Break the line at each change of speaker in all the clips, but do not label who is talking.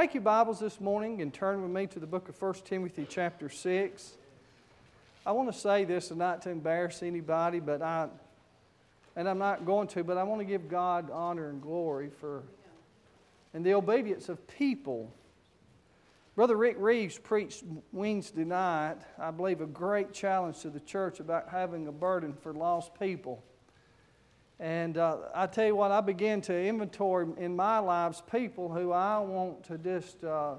Take your Bibles this morning and turn with me to the book of 1 Timothy, chapter 6. I want to say this and not to embarrass anybody, but I, and I'm not going to, but I want to give God honor and glory for, and the obedience of people. Brother Rick Reeves preached Wednesday night, I believe, a great challenge to the church about having a burden for lost people. And uh, I tell you what, I began to inventory in my lives people who I want to just uh,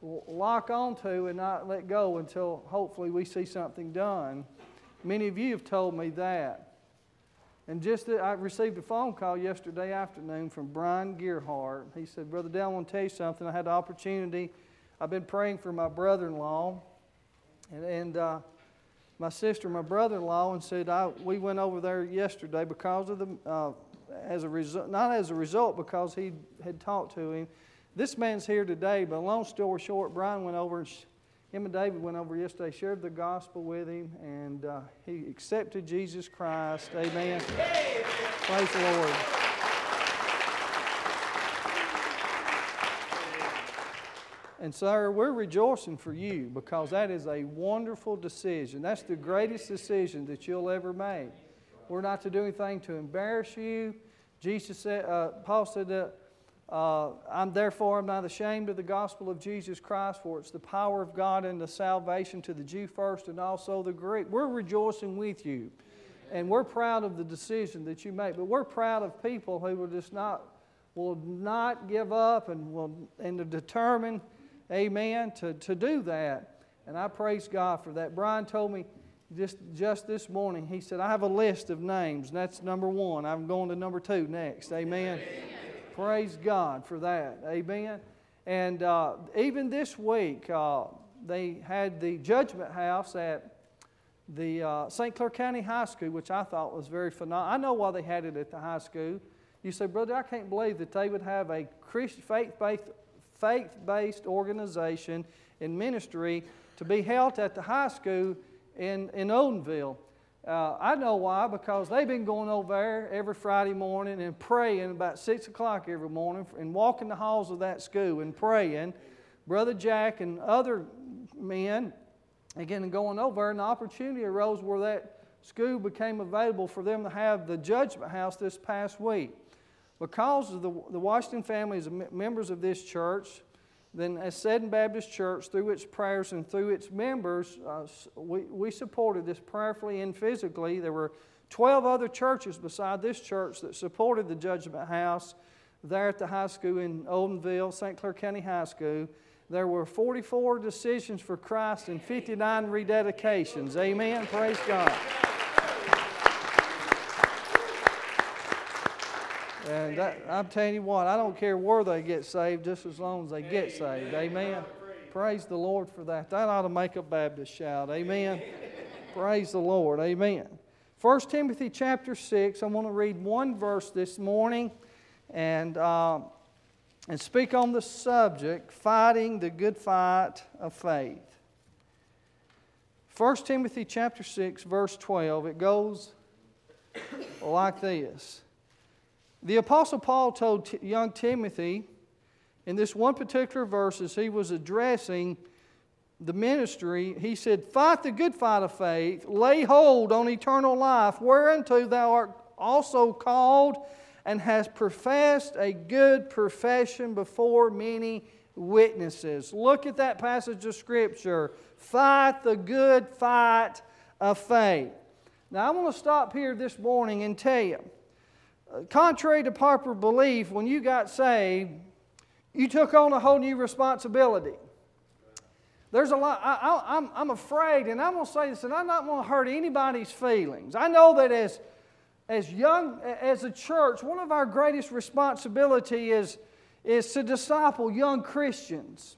lock onto and not let go until hopefully we see something done. Many of you have told me that. And just I received a phone call yesterday afternoon from Brian Gearhart. He said, Brother Dale, I want to tell you something. I had the opportunity. I've been praying for my brother in law. And, and uh, my sister, my brother-in-law, and said I, we went over there yesterday because of the uh, as a result, not as a result, because he had talked to him. This man's here today, but long story short, Brian went over and him and David went over yesterday, shared the gospel with him, and uh, he accepted Jesus Christ. Amen. Praise the Lord. And, sir, we're rejoicing for you because that is a wonderful decision. That's the greatest decision that you'll ever make. We're not to do anything to embarrass you. Jesus said, uh, Paul said uh, I'm therefore I'm not ashamed of the gospel of Jesus Christ, for it's the power of God and the salvation to the Jew first and also the Greek. We're rejoicing with you. And we're proud of the decision that you make. But we're proud of people who will just not will not give up and will and are determined amen, to, to do that. And I praise God for that. Brian told me just, just this morning, he said, I have a list of names, and that's number one. I'm going to number two next. Amen. amen. Praise God for that. Amen. And uh, even this week, uh, they had the judgment house at the uh, St. Clair County High School, which I thought was very phenomenal. I know why they had it at the high school. You say, brother, I can't believe that they would have a Christian faith-based faith based organization and ministry to be held at the high school in, in Odenville. Uh, I know why, because they've been going over there every Friday morning and praying about 6 o'clock every morning and walking the halls of that school and praying. Brother Jack and other men, again, going over, and the opportunity arose where that school became available for them to have the judgment house this past week. Because of the, the Washington family is members of this church, then as Seddon Baptist Church, through its prayers and through its members, uh, we, we supported this prayerfully and physically. There were 12 other churches beside this church that supported the Judgment House there at the high school in Odenville, St. Clair County High School. There were 44 decisions for Christ and 59 rededications. Amen. Praise God. And I'm telling you what, I don't care where they get saved, just as long as they get saved. Amen. Praise the Lord for that. That ought to make a Baptist shout. Amen. Praise the Lord. Amen. 1 Timothy chapter 6, I want to read one verse this morning and, uh, and speak on the subject fighting the good fight of faith. 1 Timothy chapter 6, verse 12, it goes like this. The Apostle Paul told t- young Timothy in this one particular verse as he was addressing the ministry, he said, Fight the good fight of faith, lay hold on eternal life, whereunto thou art also called and hast professed a good profession before many witnesses. Look at that passage of Scripture. Fight the good fight of faith. Now, I want to stop here this morning and tell you contrary to popular belief, when you got saved, you took on a whole new responsibility. There's a lot, I, am I'm afraid, and I'm going to say this, and I'm not going to hurt anybody's feelings. I know that as, as young, as a church, one of our greatest responsibility is, is to disciple young Christians.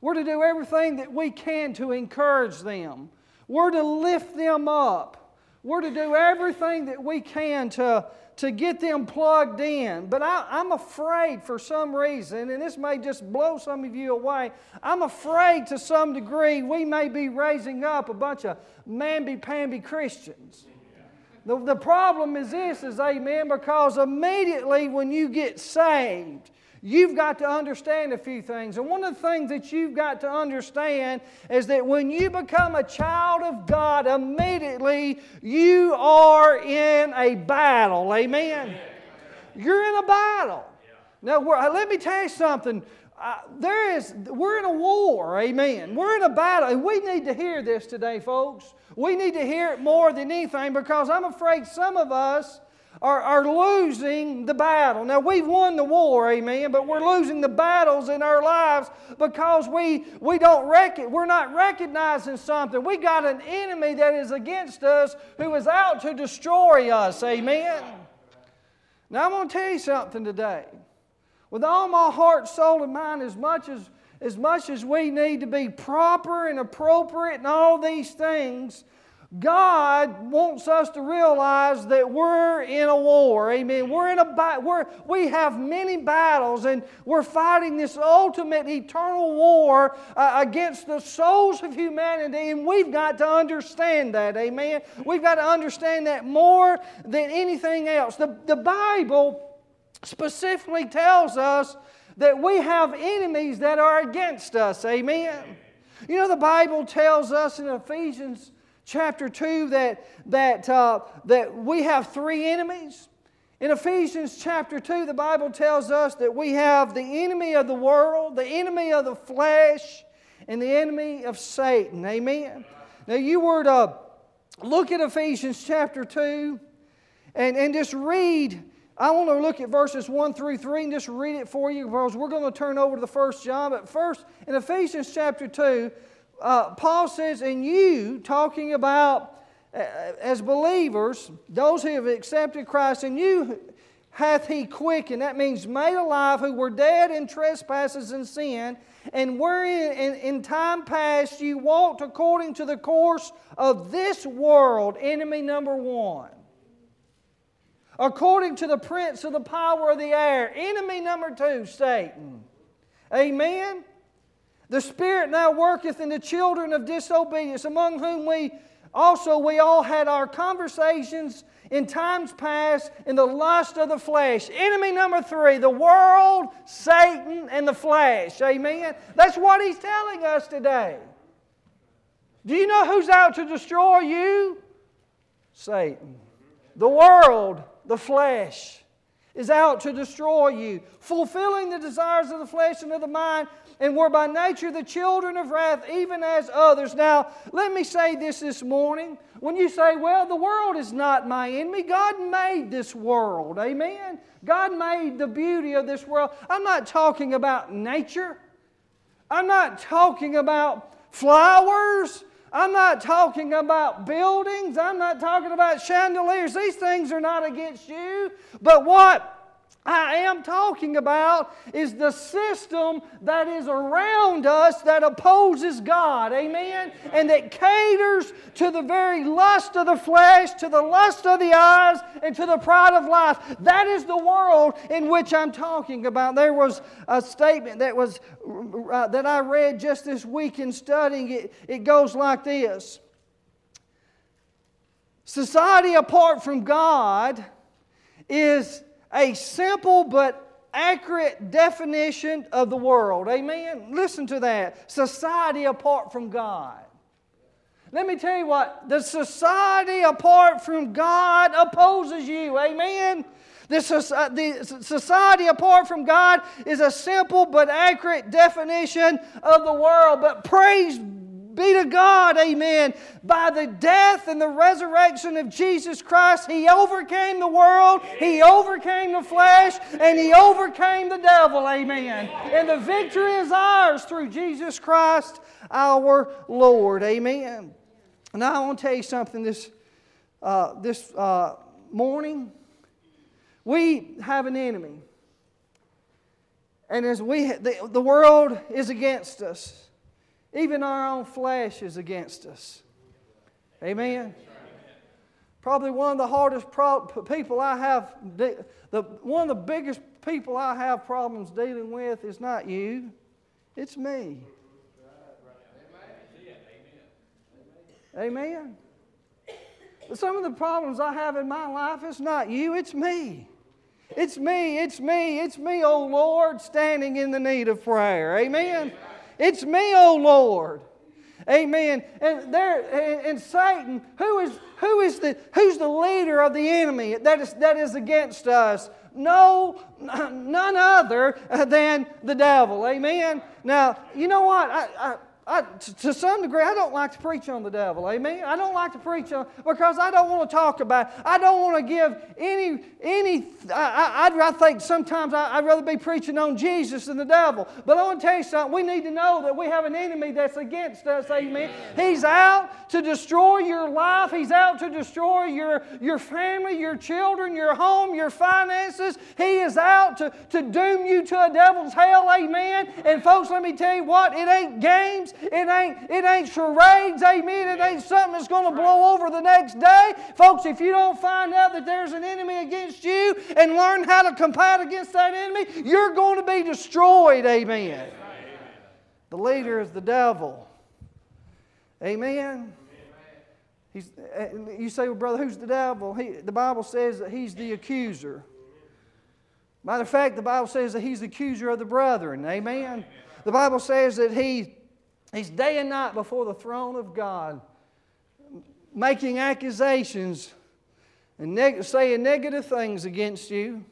We're to do everything that we can to encourage them. We're to lift them up. We're to do everything that we can to, to get them plugged in. But I, am afraid for some reason, and this may just blow some of you away, I'm afraid to some degree we may be raising up a bunch of mamby-pamby Christians. The, the problem is this, is amen, because immediately when you get saved, you've got to understand a few things. And one of the things that you've got to understand is that when you become a child of God, immediately you are in a battle. Amen? You're in a battle. Now, let me tell you something. Uh, there is, we're in a war, amen. We're in a battle, and we need to hear this today, folks. We need to hear it more than anything because I'm afraid some of us are, are losing the battle. Now, we've won the war, amen, but we're losing the battles in our lives because we, we don't rec- we're not recognizing something. We got an enemy that is against us who is out to destroy us, amen. Now, I'm going to tell you something today. With all my heart, soul, and mind, as much as, as much as we need to be proper and appropriate and all these things, God wants us to realize that we're in a war. Amen. We're in a we're, we have many battles, and we're fighting this ultimate eternal war uh, against the souls of humanity, and we've got to understand that. Amen. We've got to understand that more than anything else. The, the Bible specifically tells us that we have enemies that are against us. Amen. You know, the Bible tells us in Ephesians chapter 2 that, that, uh, that we have three enemies. In Ephesians chapter 2, the Bible tells us that we have the enemy of the world, the enemy of the flesh, and the enemy of Satan. Amen. Now, you were to look at Ephesians chapter 2 and, and just read. I want to look at verses 1 through 3 and just read it for you because we're going to turn over to the first John. But first, in Ephesians chapter 2, uh, Paul says, and you, talking about uh, as believers, those who have accepted Christ, and you hath he quickened. That means made alive, who were dead in trespasses and sin, and wherein in, in time past you walked according to the course of this world, enemy number one. According to the prince of the power of the air, enemy number two, Satan. Amen. The Spirit now worketh in the children of disobedience, among whom we also we all had our conversations in times past in the lust of the flesh. Enemy number three, the world, Satan, and the flesh. Amen. That's what he's telling us today. Do you know who's out to destroy you? Satan. The world, the flesh, is out to destroy you, fulfilling the desires of the flesh and of the mind and were by nature the children of wrath, even as others. Now, let me say this this morning. When you say, well, the world is not my enemy, God made this world. Amen? God made the beauty of this world. I'm not talking about nature, I'm not talking about flowers. I'm not talking about buildings. I'm not talking about chandeliers. These things are not against you. But what I am talking about is the system that is around us that opposes God. Amen? And that caters to the very lust of the flesh, to the lust of the eyes, and to the pride of life. That is the world in which I'm talking about. There was a statement that was uh, that I read just this week in studying it. It goes like this. Society apart from God is a simple but accurate definition of the world. Amen? Listen to that. Society apart from God. Let me tell you what, the society apart from God opposes you. Amen? This the society apart from God is a simple but accurate definition of the world. But praise be to God, amen. By the death and the resurrection of Jesus Christ, He overcame the world, He overcame the flesh, and He overcame the devil, amen. And the victory is ours through Jesus Christ our Lord, amen. Now, I want to tell you something this, uh, this uh, morning. We have an enemy. And as we, the, the world is against us. Even our own flesh is against us. Amen. Probably one of the hardest pro- people I have, the, one of the biggest people I have problems dealing with is not you, it's me. Amen. But some of the problems I have in my life is not you, it's me. It's me, it's me, it's me, oh Lord, standing in the need of prayer. Amen. It's me, oh Lord. Amen. And there and, and Satan, who is who is the who's the leader of the enemy that is that is against us? No, none other than the devil. Amen. Now, you know what? I, I, I, to some degree, I don't like to preach on the devil. Amen. I don't like to preach on because I don't want to talk about. It. I don't want to give any any. I, I, I think sometimes I, would rather be preaching on Jesus than the devil. But I want to tell you something. We need to know that we have an enemy that's against us. Amen. He's out to destroy your life. He's out to destroy your your family, your children, your home, your finances. He is out to to doom you to a devil's hell. Amen. And folks, let me tell you what. It ain't games. It ain't, it ain't charades, amen. It ain't something that's going to blow over the next day. Folks, if you don't find out that there's an enemy against you and learn how to combat against that enemy, you're going to be destroyed, amen. The leader is the devil. Amen. He's, uh, you say, well, brother, who's the devil? He, the Bible says that he's the accuser. Matter of fact, the Bible says that he's the accuser of the brethren. Amen. The Bible says that he He's day and night before the throne of God, making accusations and neg- saying negative things against you.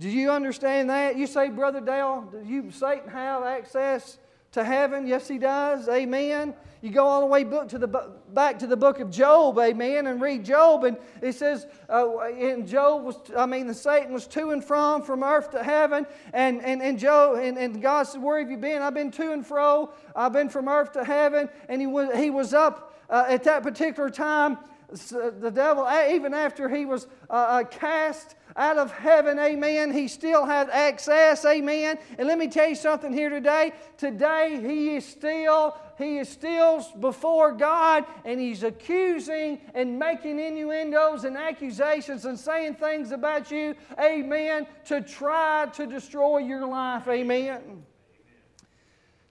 Do you understand that? You say, Brother Dale, do you Satan have access to heaven? Yes, he does. Amen. You go all the way book to the, back to the book of Job, amen, and read Job, and it says, uh, in Job was, I mean, the Satan was to and from, from earth to heaven, and, and, and Job, and, and God said, where have you been? I've been to and fro, I've been from earth to heaven, and he was, he was up uh, at that particular time, the devil, even after he was uh, uh cast out of heaven, amen. He still had access, amen. And let me tell you something here today. Today, he is still, he is still before God and he's accusing and making innuendos and accusations and saying things about you, amen, to try to destroy your life, amen.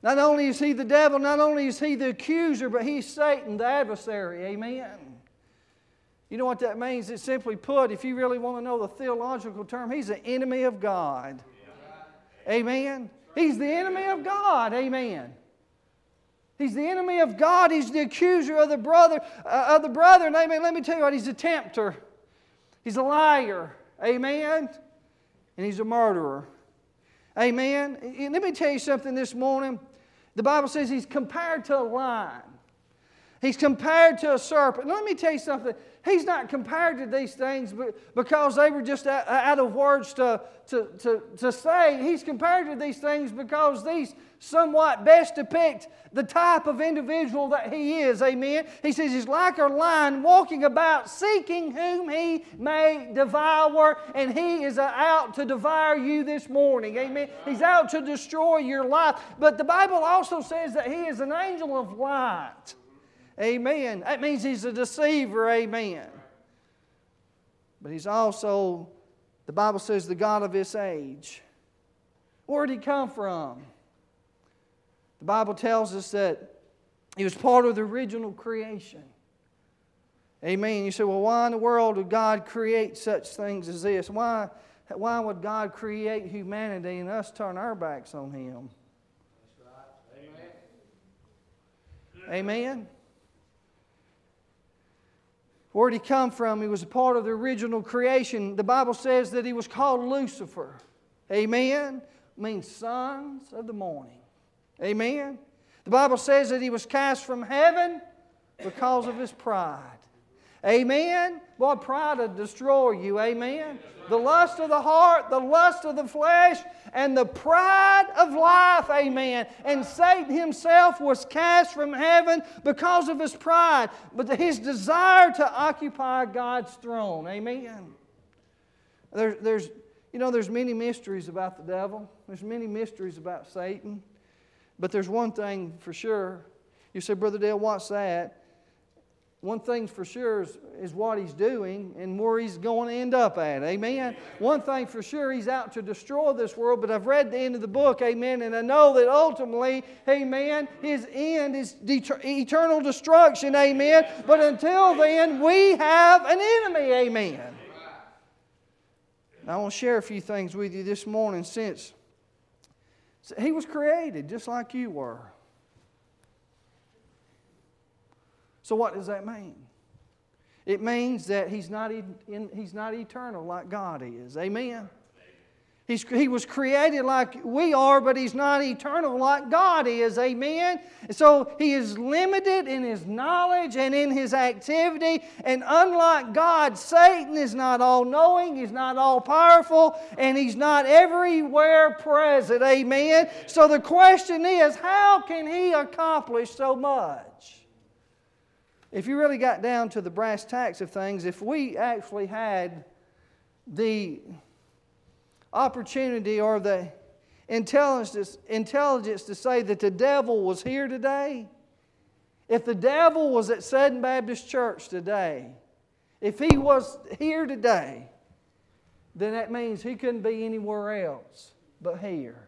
Not only is he the devil, not only is he the accuser, but he's Satan, the adversary, amen. You know what that means? It's simply put, if you really want to know the theological term, he's an enemy of God. Amen. He's the enemy of God. Amen. He's the enemy of God. He's the accuser of the brother uh, of the brother. And amen. Let me tell you what. He's a tempter. He's a liar. Amen. And he's a murderer. Amen. And let me tell you something this morning. The Bible says he's compared to a lion. He's compared to a serpent. Let me tell you something. He's not compared to these things because they were just out of words to, to, to, to say. He's compared to these things because these somewhat best depict the type of individual that he is. Amen. He says he's like a lion walking about seeking whom he may devour, and he is out to devour you this morning. Amen. He's out to destroy your life. But the Bible also says that he is an angel of light. Amen. That means he's a deceiver. Amen. But he's also, the Bible says, the God of this age. Where did he come from? The Bible tells us that he was part of the original creation. Amen. You say, well, why in the world would God create such things as this? Why, why would God create humanity and us turn our backs on him? Amen. Amen. Where did he come from? He was a part of the original creation. The Bible says that he was called Lucifer. Amen. Means sons of the morning. Amen. The Bible says that he was cast from heaven because of his pride. Amen. Boy, pride will destroy you. Amen. The lust of the heart, the lust of the flesh, and the pride of life. Amen. And Satan himself was cast from heaven because of his pride, but his desire to occupy God's throne. Amen. There, there's, you know, there's many mysteries about the devil. There's many mysteries about Satan. But there's one thing for sure. You say, Brother Dale, what's that? One thing's for sure is, is what he's doing and where he's going to end up at. Amen. One thing for sure, he's out to destroy this world, but I've read the end of the book, amen, and I know that ultimately, amen, his end is eternal destruction, amen. But until then, we have an enemy, amen. I want to share a few things with you this morning since he was created just like you were. So, what does that mean? It means that he's not, in, he's not eternal like God is. Amen. He's, he was created like we are, but he's not eternal like God is. Amen? So he is limited in his knowledge and in his activity. And unlike God, Satan is not all knowing, he's not all powerful, and he's not everywhere present. Amen? So the question is how can he accomplish so much? If you really got down to the brass tacks of things, if we actually had the opportunity or the intelligence, intelligence to say that the devil was here today, if the devil was at Seddon Baptist Church today, if he was here today, then that means he couldn't be anywhere else but here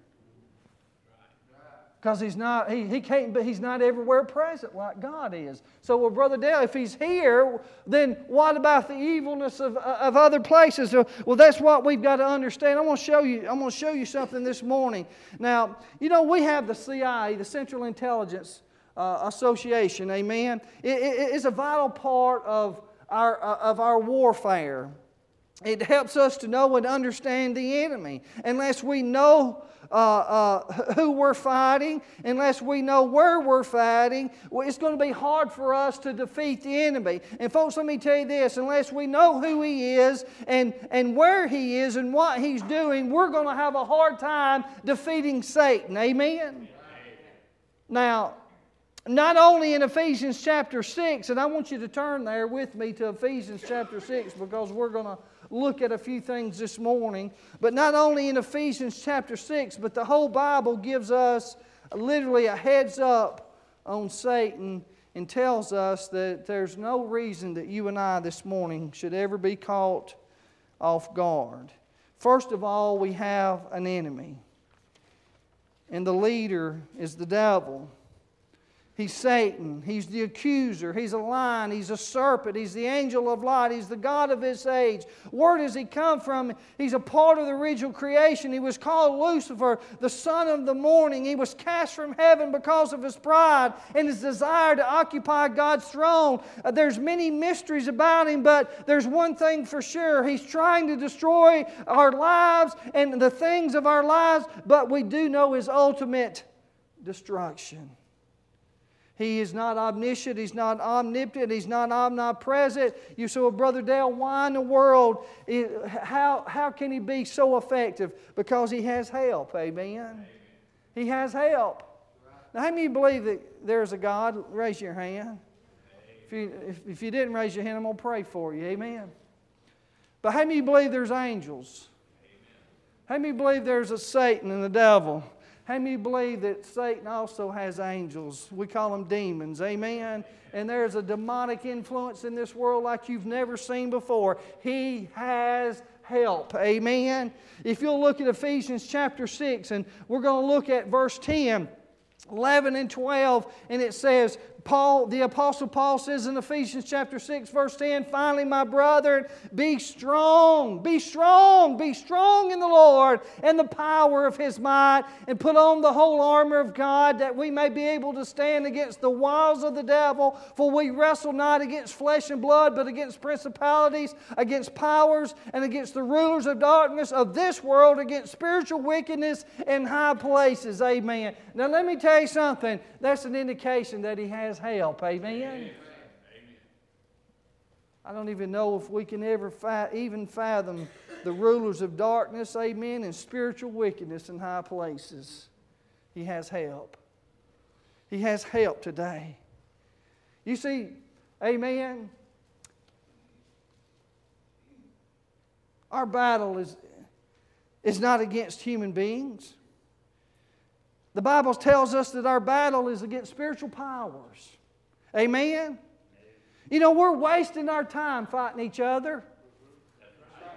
because he's not he, he can't but he's not everywhere present like god is. So well brother dale if he's here then what about the evilness of, of other places? Well that's what we've got to understand. I'm going to show you i'm going to show you something this morning. Now you know we have the cia the central intelligence uh, association amen? It, it, it's a vital part of our uh, of our warfare. It helps us to know and understand the enemy. Unless we know uh, uh, who we're fighting, unless we know where we're fighting, it's going to be hard for us to defeat the enemy. And, folks, let me tell you this unless we know who he is and, and where he is and what he's doing, we're going to have a hard time defeating Satan. Amen? Now, not only in Ephesians chapter 6, and I want you to turn there with me to Ephesians chapter 6 because we're going to look at a few things this morning. But not only in Ephesians chapter 6, but the whole Bible gives us literally a heads up on Satan and tells us that there's no reason that you and I this morning should ever be caught off guard. First of all, we have an enemy, and the leader is the devil. He's Satan. He's the accuser. He's a lion. He's a serpent. He's the angel of light. He's the God of this age. Where does he come from? He's a part of the original creation. He was called Lucifer, the son of the morning. He was cast from heaven because of his pride and his desire to occupy God's throne. Uh, there's many mysteries about him, but there's one thing for sure. He's trying to destroy our lives and the things of our lives, but we do know his ultimate destruction. He is not omniscient. He's not omnipotent. He's not omnipresent. You say, well, Brother Dale, why in the world? How, how can he be so effective? Because he has help. Amen. He has help. Now, how many believe that there's a God? Raise your hand. If you, if, if you didn't raise your hand, I'm going to pray for you. Amen. But how many believe there's angels? Amen. How many believe there's a Satan and the devil? How many believe that Satan also has angels? We call them demons. Amen. And there's a demonic influence in this world like you've never seen before. He has help. Amen. If you'll look at Ephesians chapter 6, and we're going to look at verse 10. 11 and 12, and it says, Paul, the Apostle Paul says in Ephesians chapter 6, verse 10, finally, my brethren, be strong, be strong, be strong in the Lord and the power of his might, and put on the whole armor of God that we may be able to stand against the wiles of the devil. For we wrestle not against flesh and blood, but against principalities, against powers, and against the rulers of darkness of this world, against spiritual wickedness in high places. Amen. Now, let me tell you something. That's an indication that he has help. Amen? Amen. I don't even know if we can ever fa- even fathom the rulers of darkness, amen, and spiritual wickedness in high places. He has help. He has help today. You see, amen. Our battle is, is not against human beings. The Bible tells us that our battle is against spiritual powers. Amen? You know, we're wasting our time fighting each other.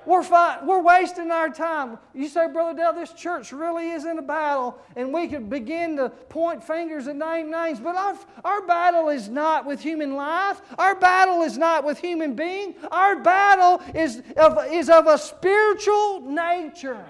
We're, fight, we're wasting our time. You say, Brother Dale, this church really is in a battle, and we could begin to point fingers and name names, but our, our battle is not with human life. Our battle is not with human being. Our battle is of, is of a spiritual nature.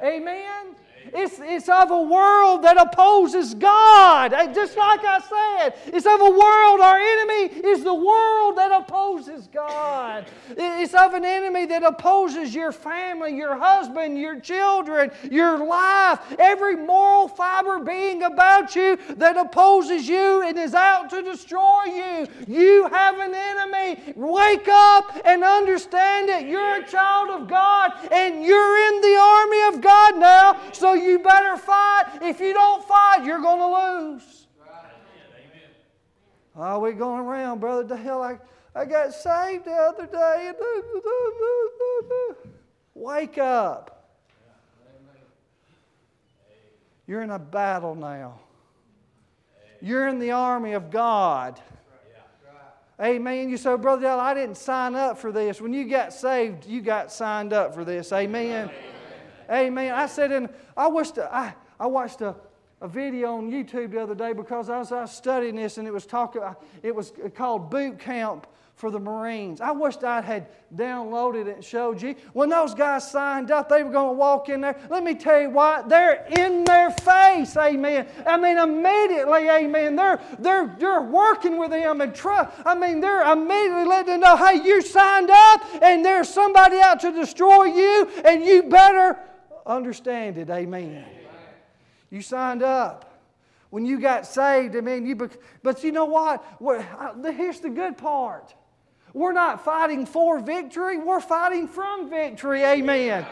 Amen. Amen. It's, it's of a world that opposes God. Just like I said, it's of a world, our enemy is the world that opposes God. It's of an enemy that opposes your family, your husband, your children, your life, every moral fiber being about you that opposes you and is out to destroy you. You have an enemy. Wake up and understand it. You're a child of God and you're in the army of God now, so you better fight. If you don't fight, you're going to lose. Are oh, we going around, Brother Dale? I, I got saved the other day. Wake up. You're in a battle now. You're in the army of God. Amen. You say, Brother Dale, I didn't sign up for this. When you got saved, you got signed up for this. Amen. Amen. Amen. I said, and I watched, I, I watched a, a video on YouTube the other day because I was, I was studying this and it was talking, uh, it was called Boot Camp for the Marines. I wished I had downloaded it and showed you. When those guys signed up, they were going to walk in there. Let me tell you what, they're in their face, amen. I mean, immediately, amen. They're, they're, they're working with them and trust. I mean, they're immediately letting them know, hey, you signed up and there's somebody out to destroy you and you better understand it. Amen. You signed up. When you got saved, I mean, you, but you know what? Here's the good part. We're not fighting for victory, we're fighting from victory. Amen.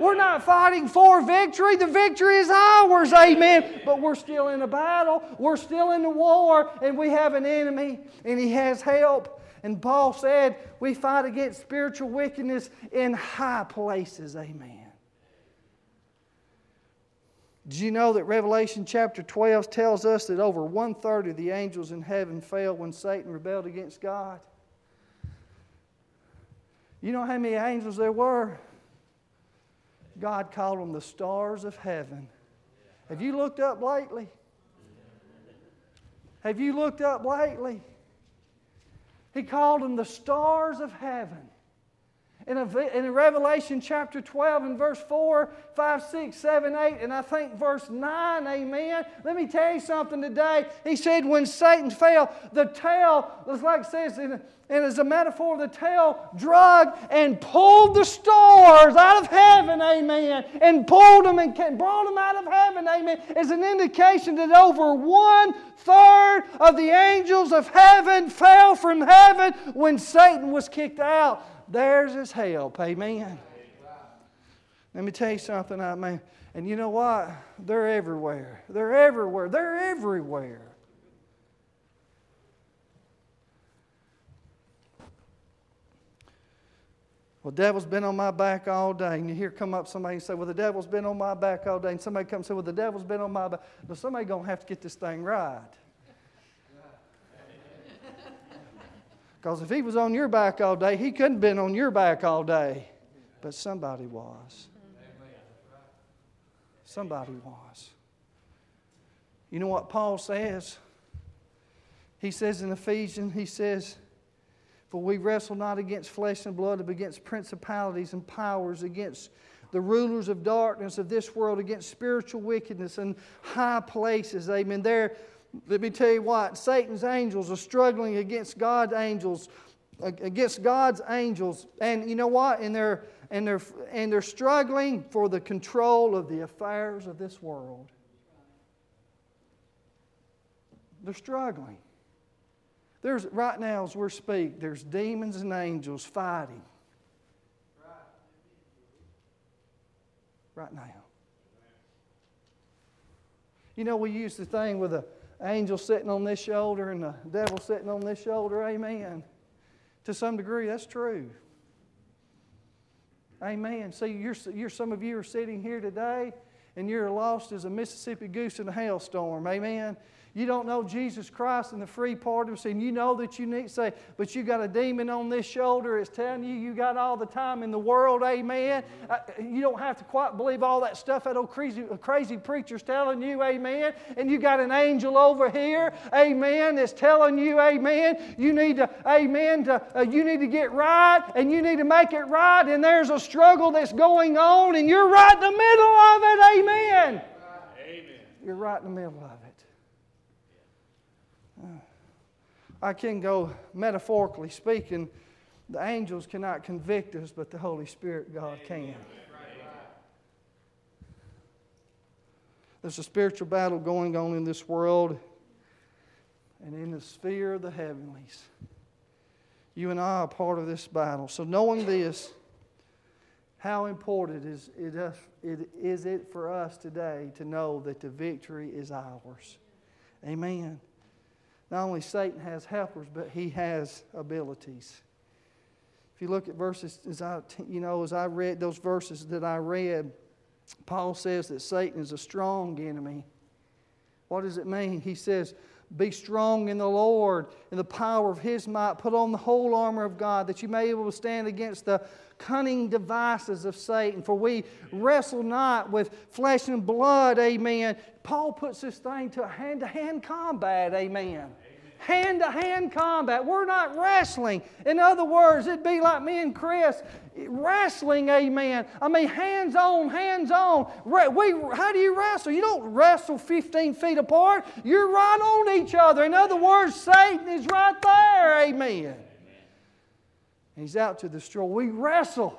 We're not fighting for victory, the victory is ours. Amen. But we're still in a battle, we're still in a war, and we have an enemy, and he has help. And Paul said, we fight against spiritual wickedness in high places. Amen. Did you know that Revelation chapter 12 tells us that over one third of the angels in heaven fell when Satan rebelled against God? You know how many angels there were? God called them the stars of heaven. Have you looked up lately? Have you looked up lately? He called them the stars of heaven in, a, in Revelation chapter 12 and verse 4, 5, 6, 7, 8, and I think verse 9, amen. Let me tell you something today. He said, when Satan fell, the tail, it's like it says, and as a metaphor, the tail drug and pulled the stars out of heaven, amen, and pulled them and brought them out of heaven, amen, is an indication that over one third of the angels of heaven fell from heaven when Satan was kicked out. There's his help. Amen. Let me tell you something, I mean, and you know what? They're everywhere. They're everywhere. They're everywhere. Well, the devil's been on my back all day. And you hear come up somebody and say, Well, the devil's been on my back all day. And somebody comes and say, Well, the devil's been on my back. But somebody gonna have to get this thing right. Because if he was on your back all day, he couldn't have been on your back all day. But somebody was. Somebody was. You know what Paul says? He says in Ephesians, he says, For we wrestle not against flesh and blood, but against principalities and powers, against the rulers of darkness of this world, against spiritual wickedness in high places. Amen. There let me tell you what, Satan's angels are struggling against God's angels, against God's angels. And you know what? And they're, and they're, and they're struggling for the control of the affairs of this world. They're struggling. There's, right now, as we speak, there's demons and angels fighting. Right now. You know, we use the thing with a angel sitting on this shoulder and the devil sitting on this shoulder. Amen. To some degree, that's true. Amen. See, you're, you're, some of you are sitting here today and you're lost as a Mississippi goose in a hailstorm. Amen. You don't know Jesus Christ and the free pardon of sin. You know that you need to say, but you got a demon on this shoulder. It's telling you you got all the time in the world. Amen. Uh, you don't have to quite believe all that stuff that old crazy, crazy preacher's telling you. Amen. And you got an angel over here. Amen. That's telling you. Amen. You need to. Amen. To, uh, you need to get right, and you need to make it right. And there's a struggle that's going on, and you're right in the middle of it. Amen. Amen. You're right in the middle of it. I can go metaphorically speaking, the angels cannot convict us, but the Holy Spirit, God, can. There's a spiritual battle going on in this world and in the sphere of the heavenlies. You and I are part of this battle. So, knowing this, how important is it, is it for us today to know that the victory is ours? Amen. Not only Satan has helpers, but he has abilities. If you look at verses, as I, you know, as I read those verses that I read, Paul says that Satan is a strong enemy. What does it mean? He says, Be strong in the Lord, in the power of his might. Put on the whole armor of God, that you may be able to stand against the cunning devices of Satan. For we wrestle not with flesh and blood, amen. Paul puts this thing to hand to hand combat, amen. Hand to hand combat. We're not wrestling. In other words, it'd be like me and Chris wrestling, amen. I mean, hands on, hands on. We, how do you wrestle? You don't wrestle 15 feet apart. You're right on each other. In other words, Satan is right there, amen he's out to destroy. We wrestle.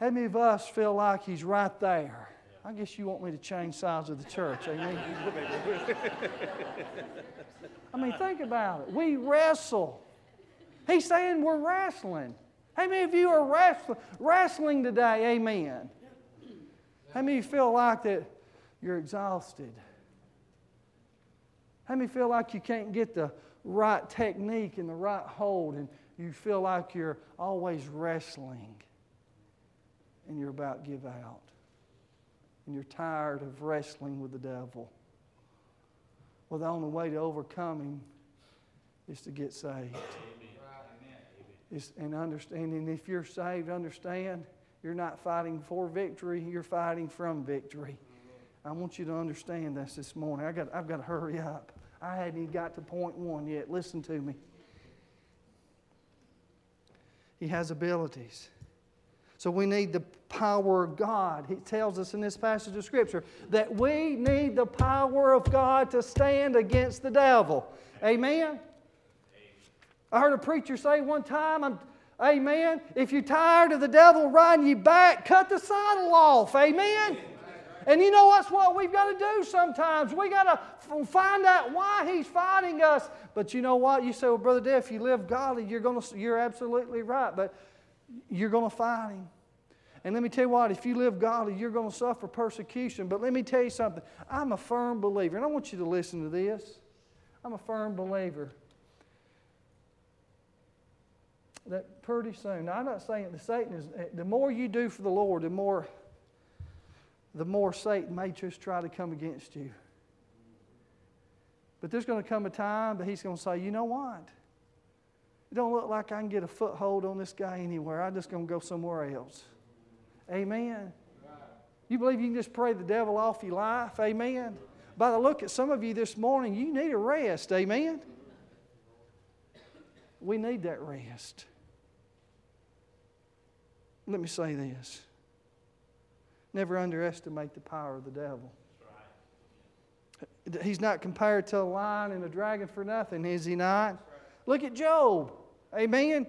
How many of us feel like he's right there? I guess you want me to change sides of the church, amen? I mean, think about it. We wrestle. He's saying we're wrestling. How many of you are wrestling, wrestling today? Amen. How many feel like that you're exhausted? How many feel like you can't get the right technique and the right hold and you feel like you're always wrestling and you're about to give out. And you're tired of wrestling with the devil. Well, the only way to overcome him is to get saved. It's, and understanding if you're saved, understand you're not fighting for victory, you're fighting from victory. I want you to understand this this morning. I got, I've got to hurry up. I hadn't even got to point one yet. Listen to me. He has abilities. So we need the power of God. He tells us in this passage of Scripture that we need the power of God to stand against the devil. Amen? I heard a preacher say one time, I'm, Amen. If you're tired of the devil riding you back, cut the saddle off. Amen. And you know what's what we've got to do sometimes? We got to find out why he's fighting us. But you know what? You say, well, Brother Dave, if you live godly, you're, gonna, you're absolutely right. But you're going to fight him. And let me tell you what, if you live godly, you're going to suffer persecution. But let me tell you something. I'm a firm believer, and I want you to listen to this. I'm a firm believer that pretty soon, now I'm not saying that Satan is, eh, the more you do for the Lord, the more the more Satan may just try to come against you. But there's going to come a time that he's going to say, you know what? It don't look like I can get a foothold on this guy anywhere. I'm just going to go somewhere else. Amen. You believe you can just pray the devil off your life? Amen. By the look at some of you this morning, you need a rest. Amen. We need that rest. Let me say this. Never underestimate the power of the devil. He's not compared to a lion and a dragon for nothing, is he not? Look at Job. Amen.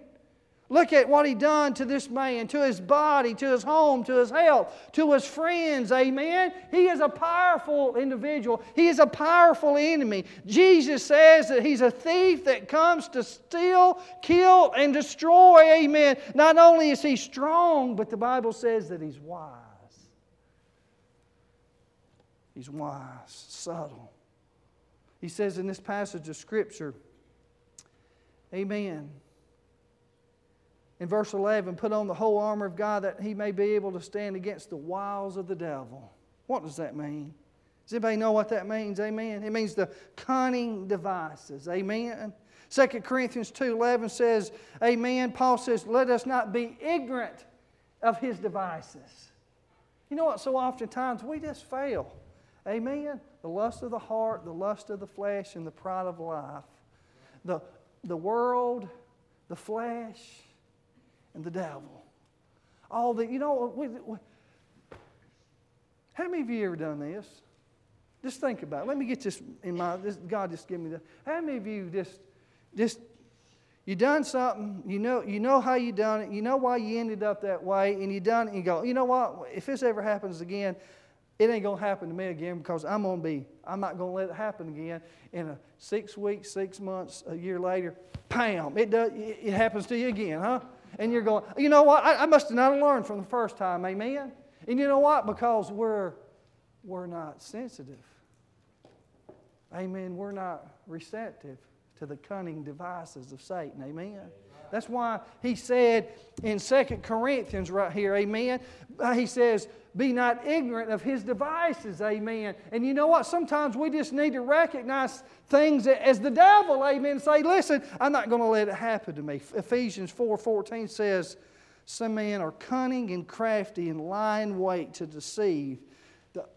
Look at what he done to this man, to his body, to his home, to his health, to his friends. Amen. He is a powerful individual. He is a powerful enemy. Jesus says that he's a thief that comes to steal, kill, and destroy. Amen. Not only is he strong, but the Bible says that he's wise. He's wise, subtle. He says in this passage of Scripture, Amen. In verse 11, put on the whole armor of God that he may be able to stand against the wiles of the devil. What does that mean? Does anybody know what that means? Amen. It means the cunning devices. Amen. 2 Corinthians 2:11 says, Amen. Paul says, Let us not be ignorant of his devices. You know what? So oftentimes we just fail. Amen. The lust of the heart, the lust of the flesh, and the pride of life. The, the world, the flesh, and the devil. All the, you know, we, we, how many of you ever done this? Just think about it. Let me get this in my, this, God just give me this. How many of you just, just, you done something, you know, you know how you done it, you know why you ended up that way, and you done it, and you go, you know what, if this ever happens again, it ain't going to happen to me again because I'm going to be, I'm not going to let it happen again. In a six weeks, six months, a year later, bam, it, does, it happens to you again, huh? And you're going, you know what? I, I must have not learned from the first time, amen? And you know what? Because we're, we're not sensitive. Amen. We're not receptive to the cunning devices of Satan. Amen. That's why he said in Second Corinthians right here, amen. He says, Be not ignorant of his devices, amen. And you know what? Sometimes we just need to recognize things as the devil, amen, say, Listen, I'm not going to let it happen to me. Ephesians 4 14 says, Some men are cunning and crafty and lying wait to deceive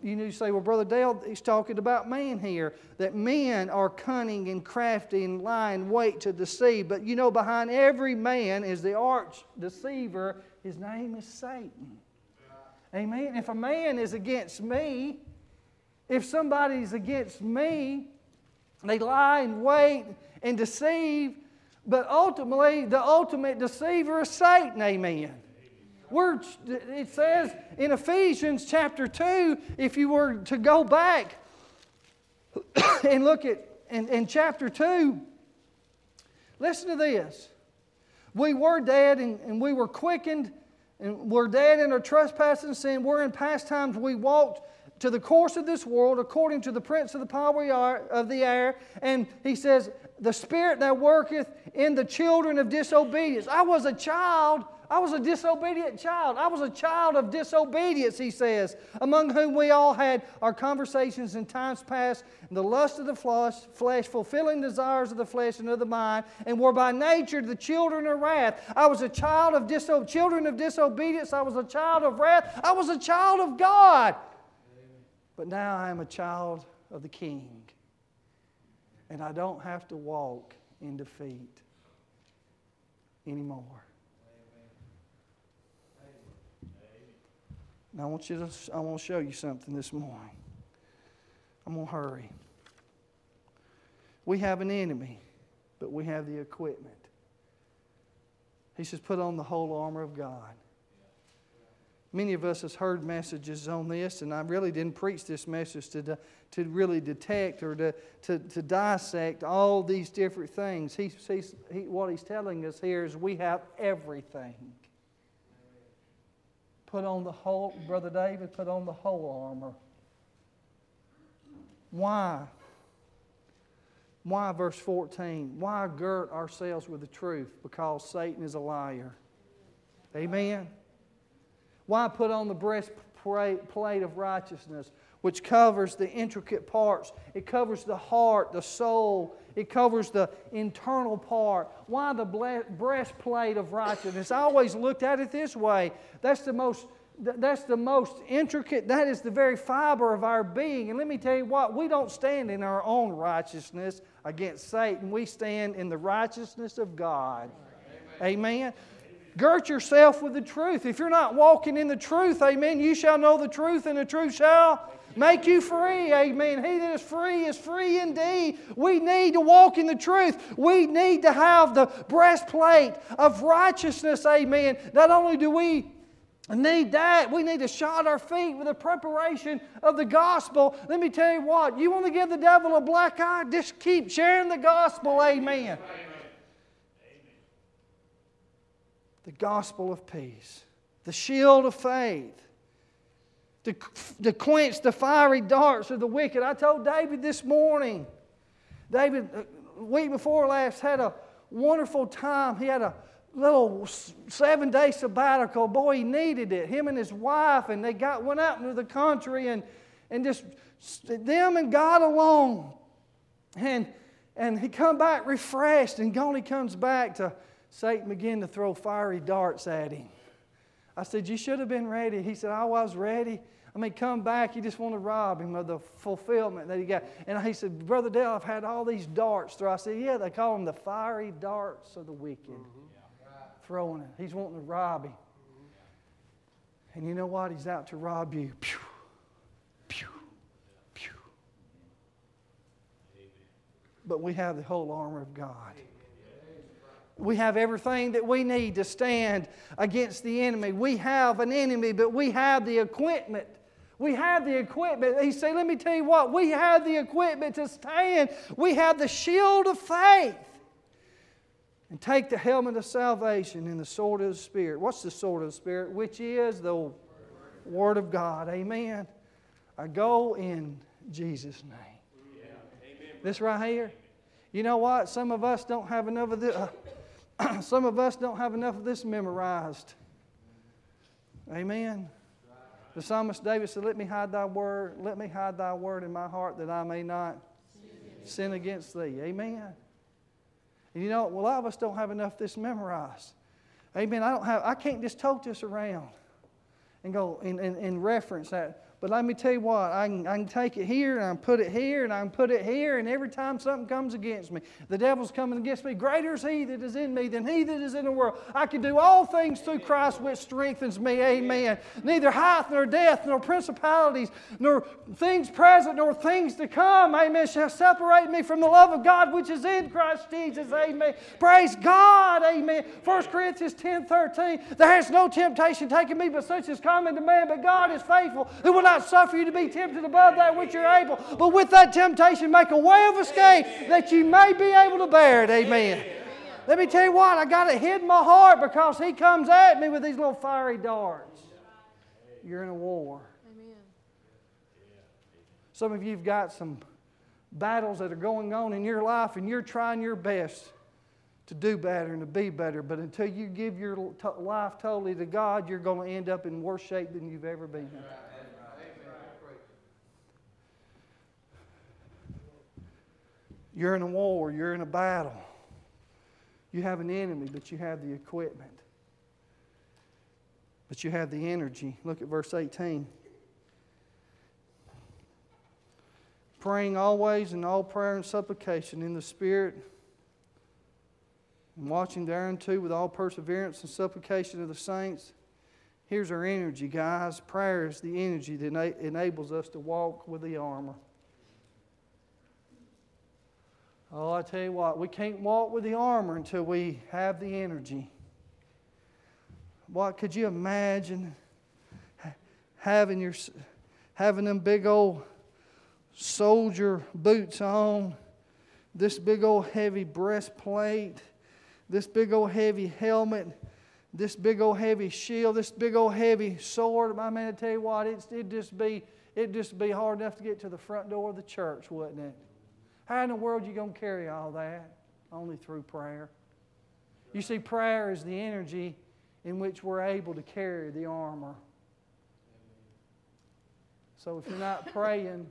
you need to say, well, Brother Dale, he's talking about man here, that men are cunning and crafty and lying wait to deceive. But you know, behind every man is the arch deceiver. His name is Satan. Amen. If a man is against me, if somebody's against me, they lie and wait and deceive, but ultimately, the ultimate deceiver is Satan. Amen. We're, it says in Ephesians chapter 2, if you were to go back and look at in, in chapter 2, listen to this. We were dead and, and we were quickened, and we're dead in our trespasses and sin. We're in past times we walked to the course of this world according to the prince of the power of the air. And he says, The spirit that worketh in the children of disobedience. I was a child I was a disobedient child. I was a child of disobedience, he says, among whom we all had our conversations in times past, in the lust of the flesh, flesh, fulfilling desires of the flesh and of the mind, and were by nature the children of wrath. I was a child of diso- children of disobedience. I was a child of wrath. I was a child of God. But now I am a child of the King. And I don't have to walk in defeat anymore. Now I want you to I want to show you something this morning. I'm going to hurry. We have an enemy, but we have the equipment. He says, put on the whole armor of God. Many of us has heard messages on this, and I really didn't preach this message to, to really detect or to, to, to dissect all these different things. He, he's, he, what he's telling us here is we have everything. Put on the whole, Brother David, put on the whole armor. Why? Why, verse 14? Why girt ourselves with the truth? Because Satan is a liar. Amen. Why put on the breastplate of righteousness? which covers the intricate parts. It covers the heart, the soul. It covers the internal part. Why the breastplate of righteousness? I always looked at it this way. That's the most that's the most intricate, that is the very fiber of our being. And let me tell you what, we don't stand in our own righteousness against Satan. We stand in the righteousness of God. Amen. amen. Girt yourself with the truth. If you're not walking in the truth, amen, you shall know the truth, and the truth shall make you free. Amen. He that is free is free indeed. We need to walk in the truth. We need to have the breastplate of righteousness. Amen. Not only do we need that. We need to shod our feet with the preparation of the gospel. Let me tell you what, you want to give the devil a black eye? Just keep sharing the gospel. Amen. Amen. The gospel of peace, the shield of faith, to, to quench the fiery darts of the wicked. I told David this morning, David, uh, week before last, had a wonderful time. He had a little seven day sabbatical. Boy, he needed it. Him and his wife, and they got went out into the country and, and just them and God alone. And, and he come back refreshed, and Goni comes back to Satan began to throw fiery darts at him. I said, You should have been ready. He said, I was ready. I mean, come back. You just want to rob him of the fulfillment that he got. And he said, Brother Dale, I've had all these darts through. I said, Yeah, they call them the fiery darts of the wicked. Mm-hmm. Throwing it. He's wanting to rob him. And you know what? He's out to rob you. Pew, pew, pew. But we have the whole armor of God. We have everything that we need to stand against the enemy. We have an enemy, but we have the equipment. We have the equipment. He said, Let me tell you what, we have the equipment to stand. We have the shield of faith. And take the helmet of salvation and the sword of the Spirit. What's the sword of the Spirit? Which is the Word of God. Amen. I go in Jesus' name. This right here. You know what? Some of us don't have enough of this. Uh, Some of us don't have enough of this memorized. Amen. The psalmist David said, Let me hide thy word, let me hide thy word in my heart that I may not sin against thee. Amen. And you know, a lot of us don't have enough of this memorized. Amen. I don't have I can't just tote this around and go and, and, and reference that. But let me tell you what, I can, I can take it here and I can put it here and I can put it here, and every time something comes against me, the devil's coming against me. Greater is he that is in me than he that is in the world. I can do all things through Christ which strengthens me. Amen. Neither height nor death, nor principalities, nor things present, nor things to come, amen, shall separate me from the love of God which is in Christ Jesus. Amen. Praise God. Amen. 1 Corinthians 10 13. There has no temptation taken me, but such as common to man. But God is faithful, who will not suffer you to be tempted above that which you're able, but with that temptation, make a way of escape that you may be able to bear it. Amen. Let me tell you what, I got it hid in my heart because he comes at me with these little fiery darts. You're in a war. Some of you have got some battles that are going on in your life, and you're trying your best to do better and to be better. But until you give your life totally to God, you're going to end up in worse shape than you've ever been. You're in a war, you're in a battle. You have an enemy, but you have the equipment. But you have the energy. Look at verse 18. Praying always in all prayer and supplication in the Spirit, and watching thereunto with all perseverance and supplication of the saints. Here's our energy, guys. Prayer is the energy that enables us to walk with the armor. Oh, I tell you what, we can't walk with the armor until we have the energy. What could you imagine having your having them big old soldier boots on, this big old heavy breastplate, this big old heavy helmet, this big old heavy shield, this big old heavy sword. I mean, I tell you what, it'd just be it'd just be hard enough to get to the front door of the church, wouldn't it? How in the world are you going to carry all that? Only through prayer. You see, prayer is the energy in which we're able to carry the armor. So if you're not praying,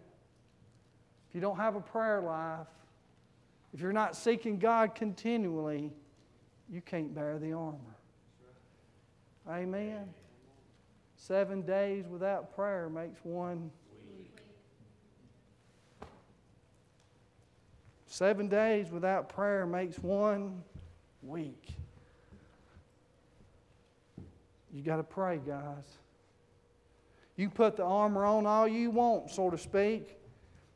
if you don't have a prayer life, if you're not seeking God continually, you can't bear the armor. Amen. Seven days without prayer makes one Seven days without prayer makes one week. You got to pray, guys. You put the armor on all you want, so to speak.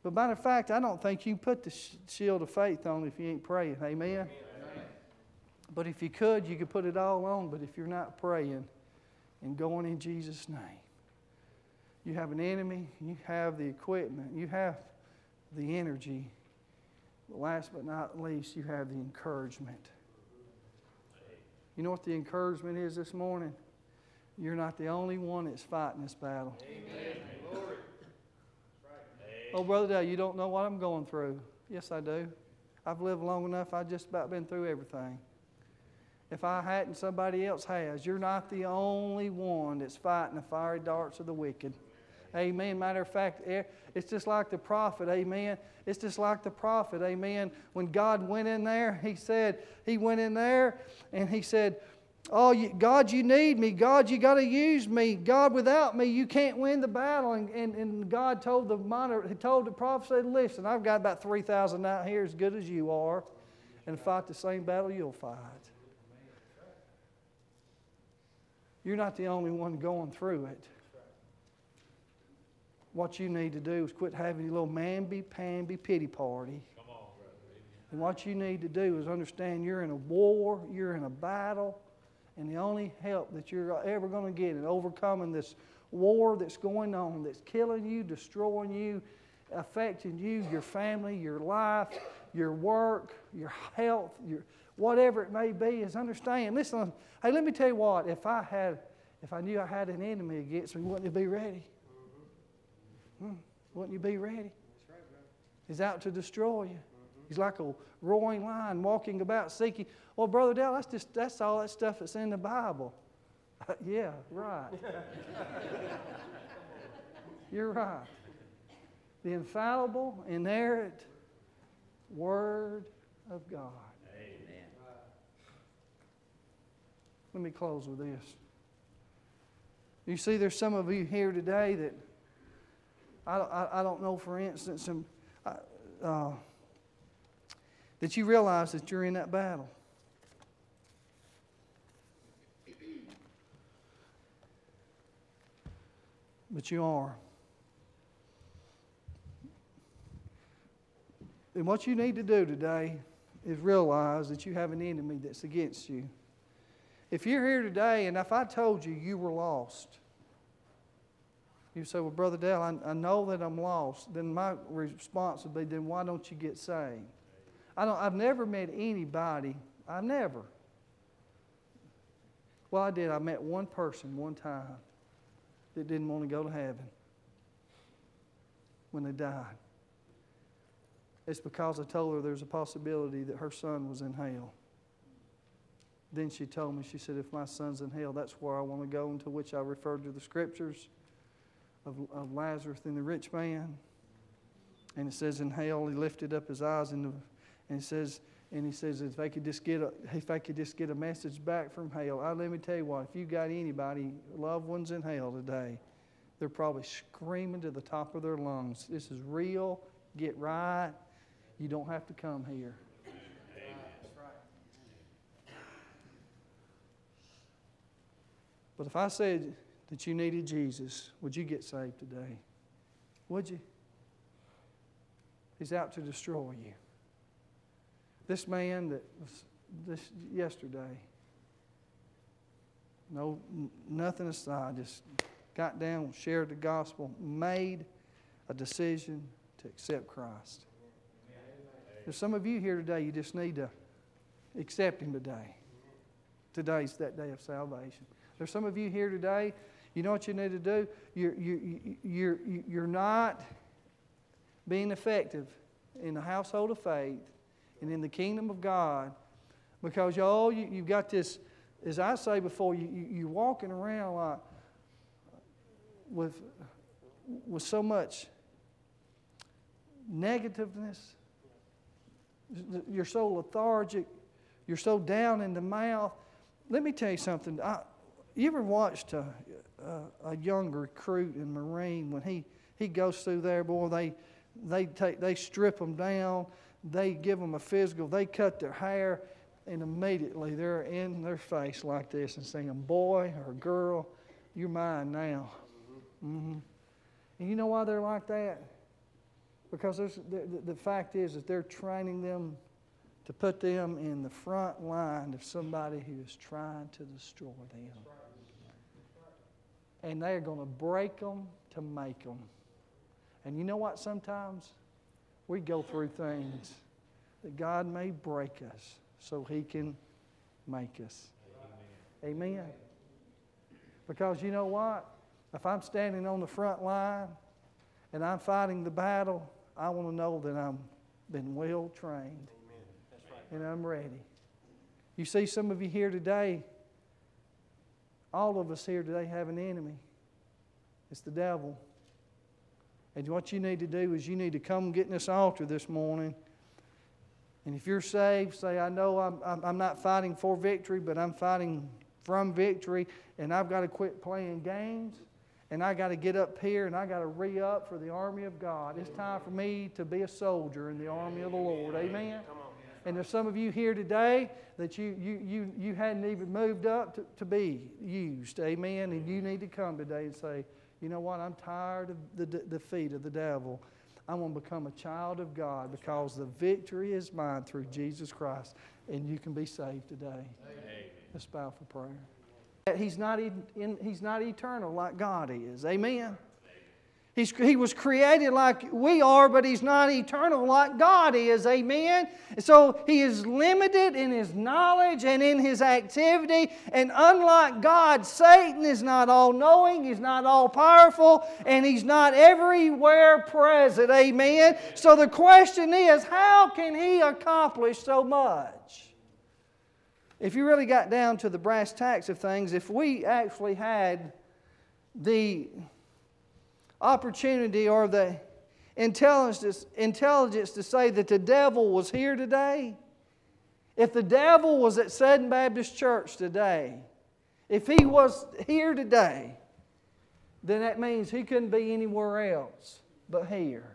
But matter of fact, I don't think you put the shield of faith on if you ain't praying. Amen? Amen? But if you could, you could put it all on. But if you're not praying and going in Jesus' name, you have an enemy, you have the equipment, you have the energy but last but not least, you have the encouragement. You know what the encouragement is this morning? You're not the only one that's fighting this battle. Amen. Oh, Brother Dale, you don't know what I'm going through. Yes, I do. I've lived long enough, I've just about been through everything. if I hadn't, somebody else has. You're not the only one that's fighting the fiery darts of the wicked. Amen. Matter of fact, eh, it's just like the prophet. Amen. It's just like the prophet. Amen. When God went in there, he said, He went in there and He said, Oh, you, God, you need me. God, you got to use me. God, without me, you can't win the battle. And, and, and God told the monitor, he told the prophet, said, Listen, I've got about 3,000 out here as good as you are, and fight the same battle you'll fight. You're not the only one going through it. What you need to do is quit having your little mamby-pamby pity party. On, And what you need to do is understand you're in a war, you're in a battle, and the only help that you're ever going to get in overcoming this war that's going on, that's killing you, destroying you, affecting you, your family, your life, your work, your health, your whatever it may be, is understand. Listen, hey, let me tell you what. If I had, if I knew I had an enemy against me, wouldn't you be ready? Hmm, wouldn't you be ready? He's out to destroy you. He's like a roaring lion walking about seeking. Well, Brother Dale, that's just that's all that stuff that's in the Bible. yeah, right. You're right. The infallible, inerrant Word of God. Amen. Let me close with this. You see, there's some of you here today that I, I, I don't know, for instance, some, uh, that you realize that you're in that battle. But you are. And what you need to do today is realize that you have an enemy that's against you. If you're here today and if I told you you were lost, you say, Well, Brother Dale, I, I know that I'm lost. Then my response would be, Then why don't you get saved? I don't, I've never met anybody, I've never. Well, I did. I met one person one time that didn't want to go to heaven when they died. It's because I told her there's a possibility that her son was in hell. Then she told me, she said, if my son's in hell, that's where I want to go, into which I referred to the scriptures of, of Lazarus and the rich man. And it says in hell, he lifted up his eyes and, the, and it says, and he says, if they could just get a, if they could just get a message back from hell, I, let me tell you what, if you got anybody, loved ones in hell today, they're probably screaming to the top of their lungs, this is real, get right, you don't have to come here. But if I said that you needed Jesus, would you get saved today? Would you? He's out to destroy you. This man that was this yesterday, no nothing aside, just got down, shared the gospel, made a decision to accept Christ. There's some of you here today, you just need to accept Him today. Today's that day of salvation. There's some of you here today, you know what you need to do? You're, you're, you're, you're not being effective in the household of faith and in the kingdom of God because y'all, you, you've got this, as I say before, you, you, you're walking around like with, with so much negativeness you're so lethargic, you're so down in the mouth. Let me tell you something. I, you ever watched a, a, young recruit in Marine when he, he goes through there, boy, they, they, take, they strip them down, they give them a physical, they cut their hair, and immediately they're in their face like this and saying, Boy or girl, you're mine now. Mm-hmm. And you know why they're like that? Because the, the, the fact is that they're training them to put them in the front line of somebody who is trying to destroy them. And they're going to break them to make them. And you know what? Sometimes we go through things that God may break us so He can make us. Amen. Amen. Because you know what? If I'm standing on the front line and I'm fighting the battle, I want to know that I'm been well trained right. and I'm ready. You see, some of you here today, all of us here today have an enemy. It's the devil. And what you need to do is you need to come get in this altar this morning. And if you're saved, say, I know I'm, I'm not fighting for victory, but I'm fighting from victory, and I've got to quit playing games, and I got to get up here, and I got to re up for the army of God. It's time for me to be a soldier in the army of the Lord. Amen. And there's some of you here today that you, you, you, you hadn't even moved up to, to be used. Amen. And you need to come today and say, you know what? I'm tired of the defeat of the devil. I want to become a child of God because the victory is mine through Jesus Christ. And you can be saved today. Amen. Let's bow for prayer. He's not, in, he's not eternal like God is. Amen. He's, he was created like we are, but he's not eternal like God is. Amen. So he is limited in his knowledge and in his activity. And unlike God, Satan is not all knowing, he's not all powerful, and he's not everywhere present. Amen. So the question is how can he accomplish so much? If you really got down to the brass tacks of things, if we actually had the opportunity or the intelligence, intelligence to say that the devil was here today, if the devil was at Seddon Baptist Church today, if he was here today, then that means he couldn't be anywhere else but here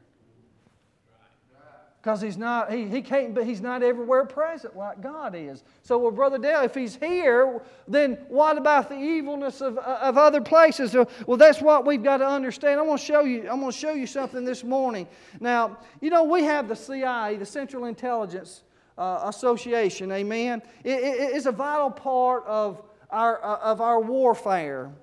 because he's not he, he can't but he's not everywhere present like god is. So well brother dale if he's here then what about the evilness of, of other places? Well that's what we've got to understand. I want to show you i'm going to show you something this morning. Now you know we have the cia the central intelligence uh, association amen? It, it, it's a vital part of our uh, of our warfare.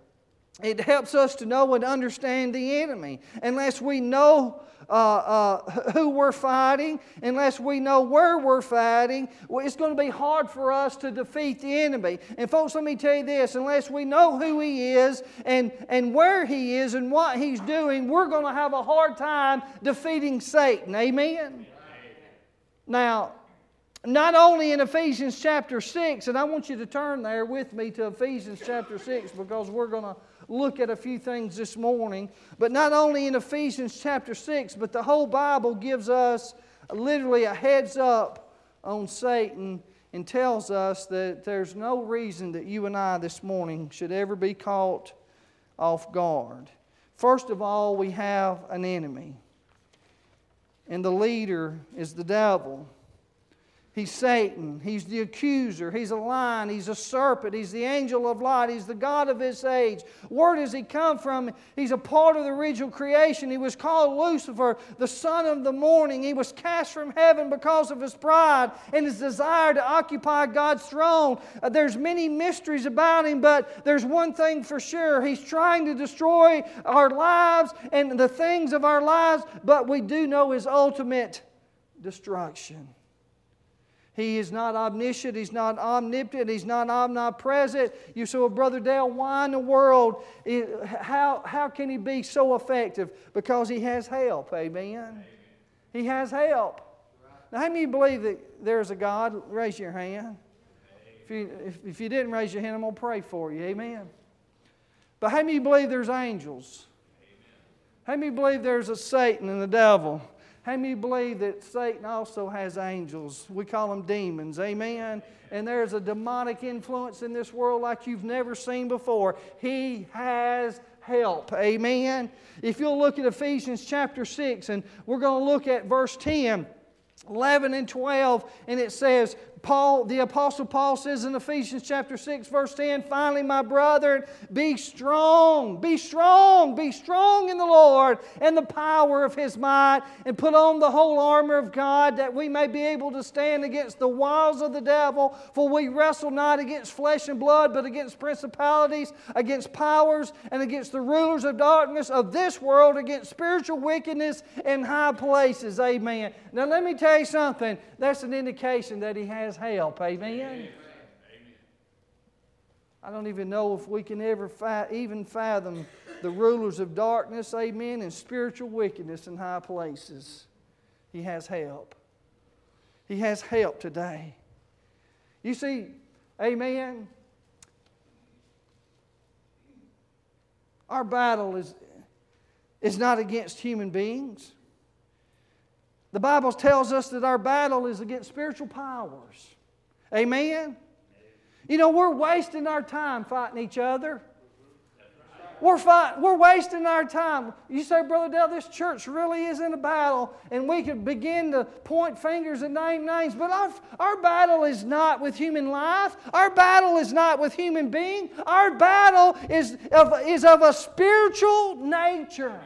It helps us to know and understand the enemy. Unless we know uh, uh, who we're fighting, unless we know where we're fighting, well, it's going to be hard for us to defeat the enemy. And, folks, let me tell you this unless we know who he is and, and where he is and what he's doing, we're going to have a hard time defeating Satan. Amen? Now, not only in Ephesians chapter 6, and I want you to turn there with me to Ephesians chapter 6 because we're going to look at a few things this morning. But not only in Ephesians chapter 6, but the whole Bible gives us literally a heads up on Satan and tells us that there's no reason that you and I this morning should ever be caught off guard. First of all, we have an enemy, and the leader is the devil. He's Satan. He's the accuser. He's a lion. He's a serpent. He's the angel of light. He's the God of this age. Where does he come from? He's a part of the original creation. He was called Lucifer, the son of the morning. He was cast from heaven because of his pride and his desire to occupy God's throne. Uh, there's many mysteries about him, but there's one thing for sure. He's trying to destroy our lives and the things of our lives, but we do know his ultimate destruction. He is not omniscient. He's not omnipotent. He's not omnipresent. You say, well, Brother Dale, why in the world? How, how can he be so effective? Because he has help. Amen. Amen. He has help. Now, how many believe that there's a God? Raise your hand. If you, if, if you didn't raise your hand, I'm going to pray for you. Amen. But how many believe there's angels? Amen. How many believe there's a Satan and the devil? How many believe that Satan also has angels? We call them demons. Amen. And there's a demonic influence in this world like you've never seen before. He has help. Amen. If you'll look at Ephesians chapter 6, and we're going to look at verse 10. 11 and 12, and it says, Paul, the Apostle Paul says in Ephesians chapter 6, verse 10, finally, my brethren, be strong, be strong, be strong in the Lord and the power of his might, and put on the whole armor of God that we may be able to stand against the wiles of the devil. For we wrestle not against flesh and blood, but against principalities, against powers, and against the rulers of darkness of this world, against spiritual wickedness in high places. Amen. Now, let me tell you something. That's an indication that he has help. Amen? Amen. I don't even know if we can ever fa- even fathom the rulers of darkness, amen, and spiritual wickedness in high places. He has help. He has help today. You see, Amen. Our battle is, is not against human beings. The Bible tells us that our battle is against spiritual powers. Amen? You know, we're wasting our time fighting each other. We're, fight, we're wasting our time. You say, Brother Dale, this church really is in a battle, and we could begin to point fingers and name names, but our, our battle is not with human life. Our battle is not with human being. Our battle is of, is of a spiritual nature.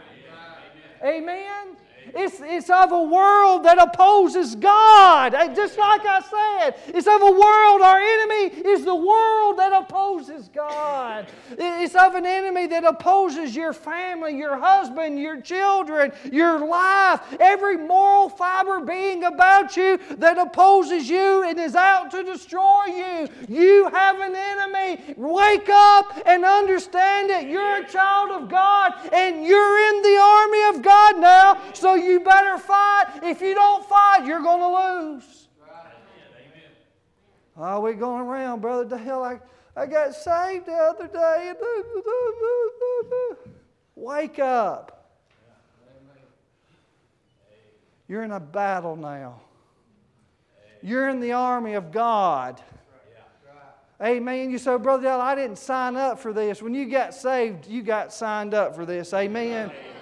Amen. Amen. It's, it's of a world that opposes God. Just like I said, it's of a world, our enemy is the world that opposes God. It's of an enemy that opposes your family, your husband, your children, your life, every moral fiber being about you that opposes you and is out to destroy you. You have an enemy. Wake up and understand it. You're a child of God and you're in the army of God now, so you better fight. If you don't fight, you're going to lose. Oh, we're we going around, Brother Dale. I, I got saved the other day. Wake up. You're in a battle now. You're in the army of God. Amen. You say, Brother Dale, I didn't sign up for this. When you got saved, you got signed up for this. Amen. Amen.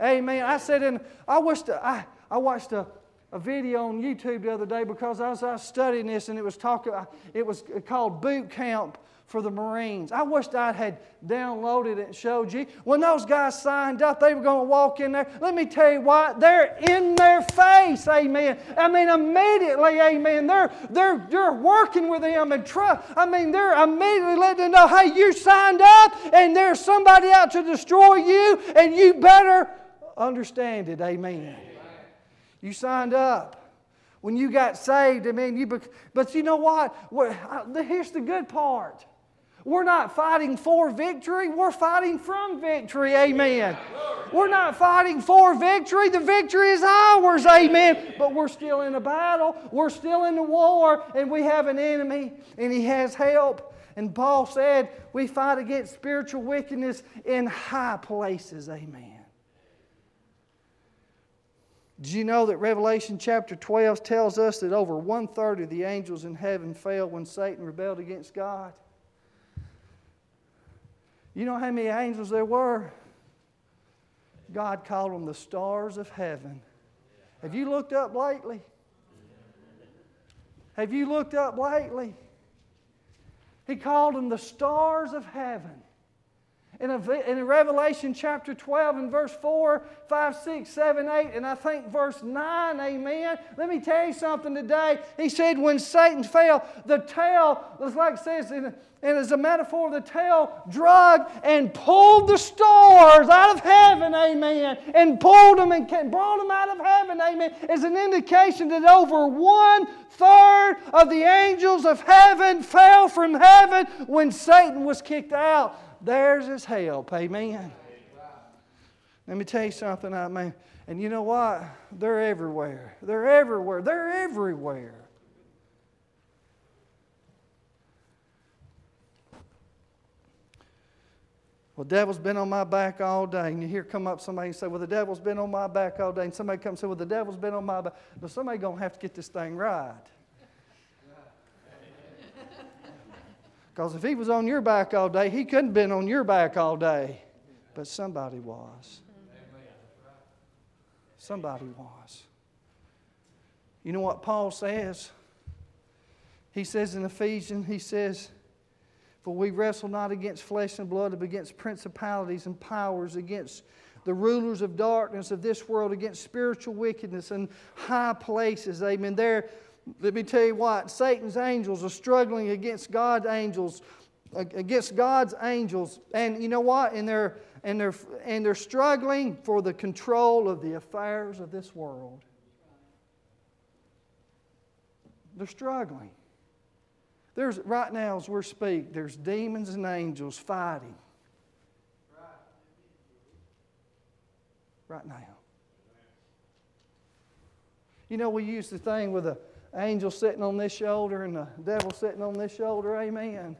Amen. I said, and I watched, I, I watched a, a video on YouTube the other day because I was, I was studying this and it was talking, uh, it was called Boot Camp for the Marines. I wished I had downloaded it and showed you. When those guys signed up, they were going to walk in there. Let me tell you what, they're in their face, amen. I mean, immediately, amen. They're, they're, they're working with them and trust. I mean, they're immediately letting them know, hey, you signed up and there's somebody out to destroy you and you better understand it. Amen. You signed up. When you got saved, I mean, you, but you know what? Here's the good part. We're not fighting for victory, we're fighting from victory. Amen. We're not fighting for victory, the victory is ours. Amen. But we're still in a battle, we're still in the war, and we have an enemy, and he has help. And Paul said, we fight against spiritual wickedness in high places. Amen. Did you know that Revelation chapter 12 tells us that over one third of the angels in heaven fell when Satan rebelled against God? You know how many angels there were? God called them the stars of heaven. Have you looked up lately? Have you looked up lately? He called them the stars of heaven. In, a, in Revelation chapter 12 and verse 4, 5, 6, 7, 8, and I think verse 9, amen. Let me tell you something today. He said, when Satan fell, the tail, it's like it says, and as a metaphor, the tail drug and pulled the stars out of heaven, amen, and pulled them and brought them out of heaven, amen, is an indication that over one third of the angels of heaven fell from heaven when Satan was kicked out. Theirs is help. Amen. Let me tell you something, I mean, and you know what? They're everywhere. They're everywhere. They're everywhere. Well, devil's been on my back all day. And you hear come up somebody and say, Well, the devil's been on my back all day. And somebody comes and say, Well, the devil's been on my back. But somebody's going to have to get this thing right. Because if he was on your back all day, he couldn't have been on your back all day. But somebody was. Somebody was. You know what Paul says? He says in Ephesians, he says, For we wrestle not against flesh and blood, but against principalities and powers, against the rulers of darkness of this world, against spiritual wickedness in high places. Amen. There let me tell you what, Satan's angels are struggling against God's angels, against God's angels. And you know what? And they're, and they're, and they're struggling for the control of the affairs of this world. They're struggling. There's, right now, as we speak, there's demons and angels fighting. Right now. You know, we use the thing with a angel sitting on this shoulder and the devil sitting on this shoulder. Amen.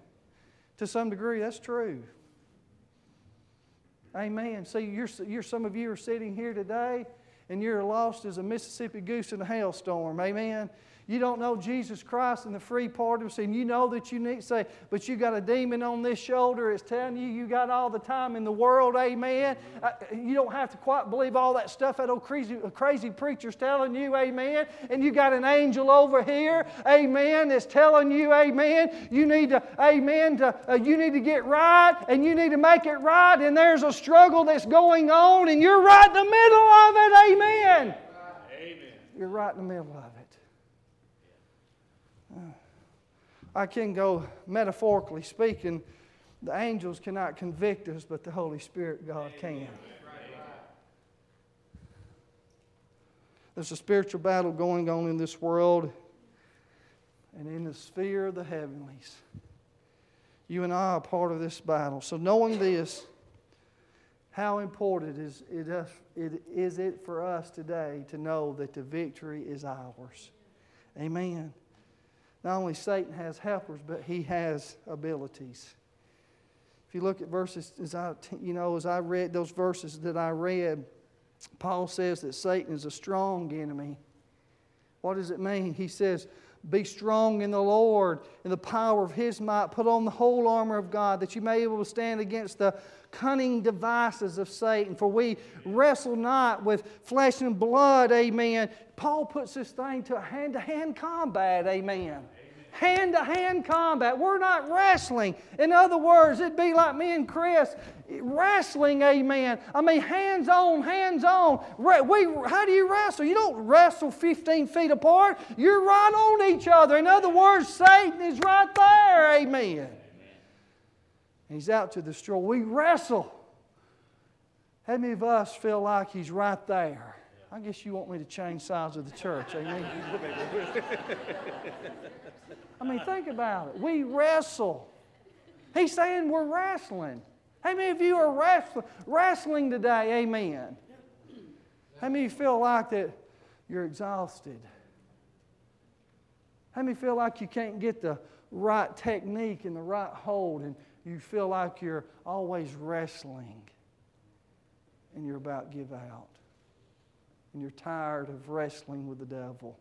To some degree, that's true. Amen. See, you're, you're, some of you are sitting here today and you're lost as a Mississippi goose in a hailstorm. Amen. You don't know Jesus Christ and the free pardon of sin. You know that you need to say, but you got a demon on this shoulder. It's telling you you got all the time in the world. Amen. Uh, you don't have to quite believe all that stuff that old crazy, crazy preacher's telling you. Amen. And you got an angel over here. Amen. That's telling you. Amen. You need to. Amen. To, uh, you need to get right and you need to make it right. And there's a struggle that's going on and you're right in the middle of it. Amen. Amen. You're right in the middle of it. I can go metaphorically speaking, the angels cannot convict us, but the Holy Spirit, God, can. There's a spiritual battle going on in this world and in the sphere of the heavenlies. You and I are part of this battle. So, knowing this, how important is it, is it for us today to know that the victory is ours? Amen. Not only Satan has helpers, but he has abilities. If you look at verses, as I, you know, as I read those verses that I read, Paul says that Satan is a strong enemy. What does it mean? He says, Be strong in the Lord in the power of his might. Put on the whole armor of God that you may be able to stand against the cunning devices of Satan. For we wrestle not with flesh and blood, amen. Paul puts this thing to a hand to hand combat, amen hand to hand combat. We're not wrestling. In other words, it'd be like me and Chris wrestling, amen. I mean, hands on, hands on. We, how do you wrestle? You don't wrestle 15 feet apart, you're right on each other. In other words, Satan is right there, amen. He's out to destroy. We wrestle. How many of us feel like he's right there? I guess you want me to change sides of the church, amen? I mean, think about it. We wrestle. He's saying we're wrestling. How many of you are wrestling, wrestling today? Amen. How many feel like that you're exhausted? How many feel like you can't get the right technique and the right hold and you feel like you're always wrestling and you're about to give out? And you're tired of wrestling with the devil?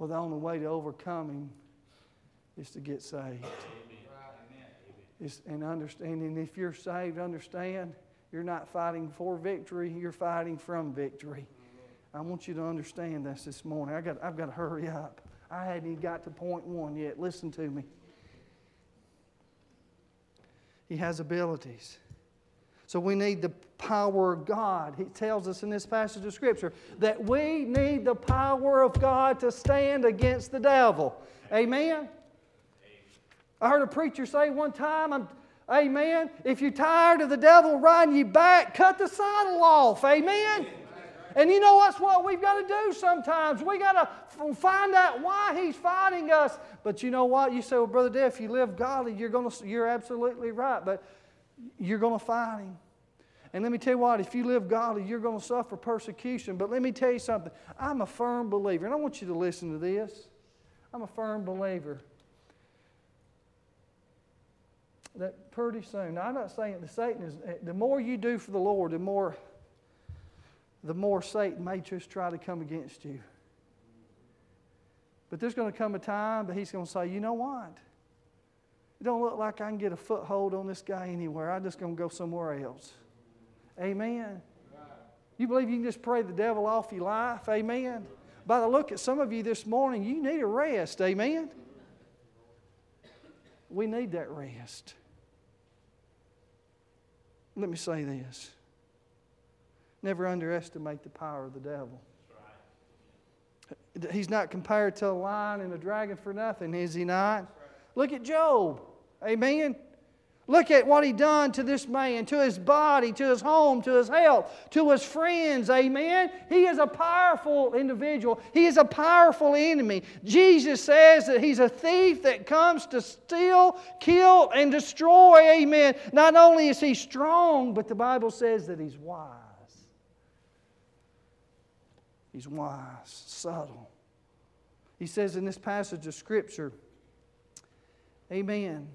Well, the only way to overcome him is to get saved. It's, and understanding if you're saved, understand you're not fighting for victory, you're fighting from victory. I want you to understand this this morning. I got, I've got to hurry up. I hadn't even got to point one yet. Listen to me. He has abilities. So we need the power of God. He tells us in this passage of Scripture that we need the power of God to stand against the devil. Amen? I heard a preacher say one time, I'm, Amen. If you're tired of the devil riding you back, cut the saddle off. Amen. And you know what's what we've got to do sometimes? We got to find out why he's fighting us. But you know what? You say, well, Brother Dave, if you live godly, you're, gonna, you're absolutely right. But you're going to fight him. And let me tell you what, if you live godly, you're going to suffer persecution. But let me tell you something. I'm a firm believer, and I want you to listen to this. I'm a firm believer that pretty soon, now I'm not saying that Satan is, eh, the more you do for the Lord, the more, the more Satan may just try to come against you. But there's going to come a time that he's going to say, you know what? It don't look like I can get a foothold on this guy anywhere. I'm just going to go somewhere else. Amen. You believe you can just pray the devil off your life? Amen. By the look at some of you this morning, you need a rest. Amen. We need that rest. Let me say this never underestimate the power of the devil. He's not compared to a lion and a dragon for nothing, is he not? Look at Job. Amen. Look at what he done to this man, to his body, to his home, to his health, to his friends. Amen. He is a powerful individual. He is a powerful enemy. Jesus says that he's a thief that comes to steal, kill, and destroy. Amen. Not only is he strong, but the Bible says that he's wise. He's wise, subtle. He says in this passage of Scripture, Amen.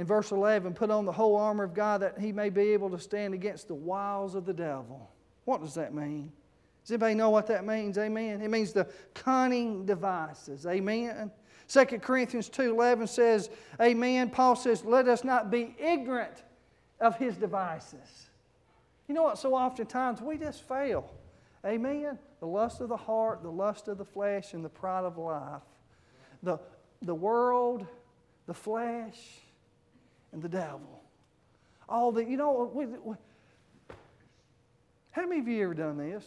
In verse 11, put on the whole armor of God that he may be able to stand against the wiles of the devil. What does that mean? Does anybody know what that means? Amen. It means the cunning devices. Amen. 2 Corinthians 2:11 says, Amen. Paul says, let us not be ignorant of his devices. You know what? So oftentimes we just fail. Amen. The lust of the heart, the lust of the flesh, and the pride of life. The, the world, the flesh, and the devil. All the, you know, we, we, how many of you ever done this?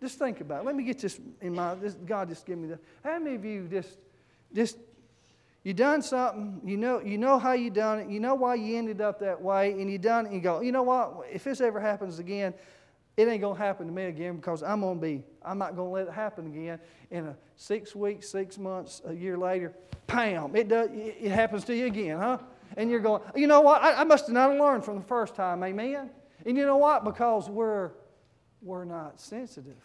Just think about it. Let me get this in my, this, God just give me the, how many of you just, just, you done something, you know, you know how you done it, you know why you ended up that way, and you done it, and you go, you know what, if this ever happens again, it ain't going to happen to me again because I'm going to be, I'm not going to let it happen again. In a six weeks, six months, a year later, bam, it, does, it happens to you again, huh? And you're going, you know what? I, I must have not learned from the first time, amen? And you know what? Because we're, we're not sensitive.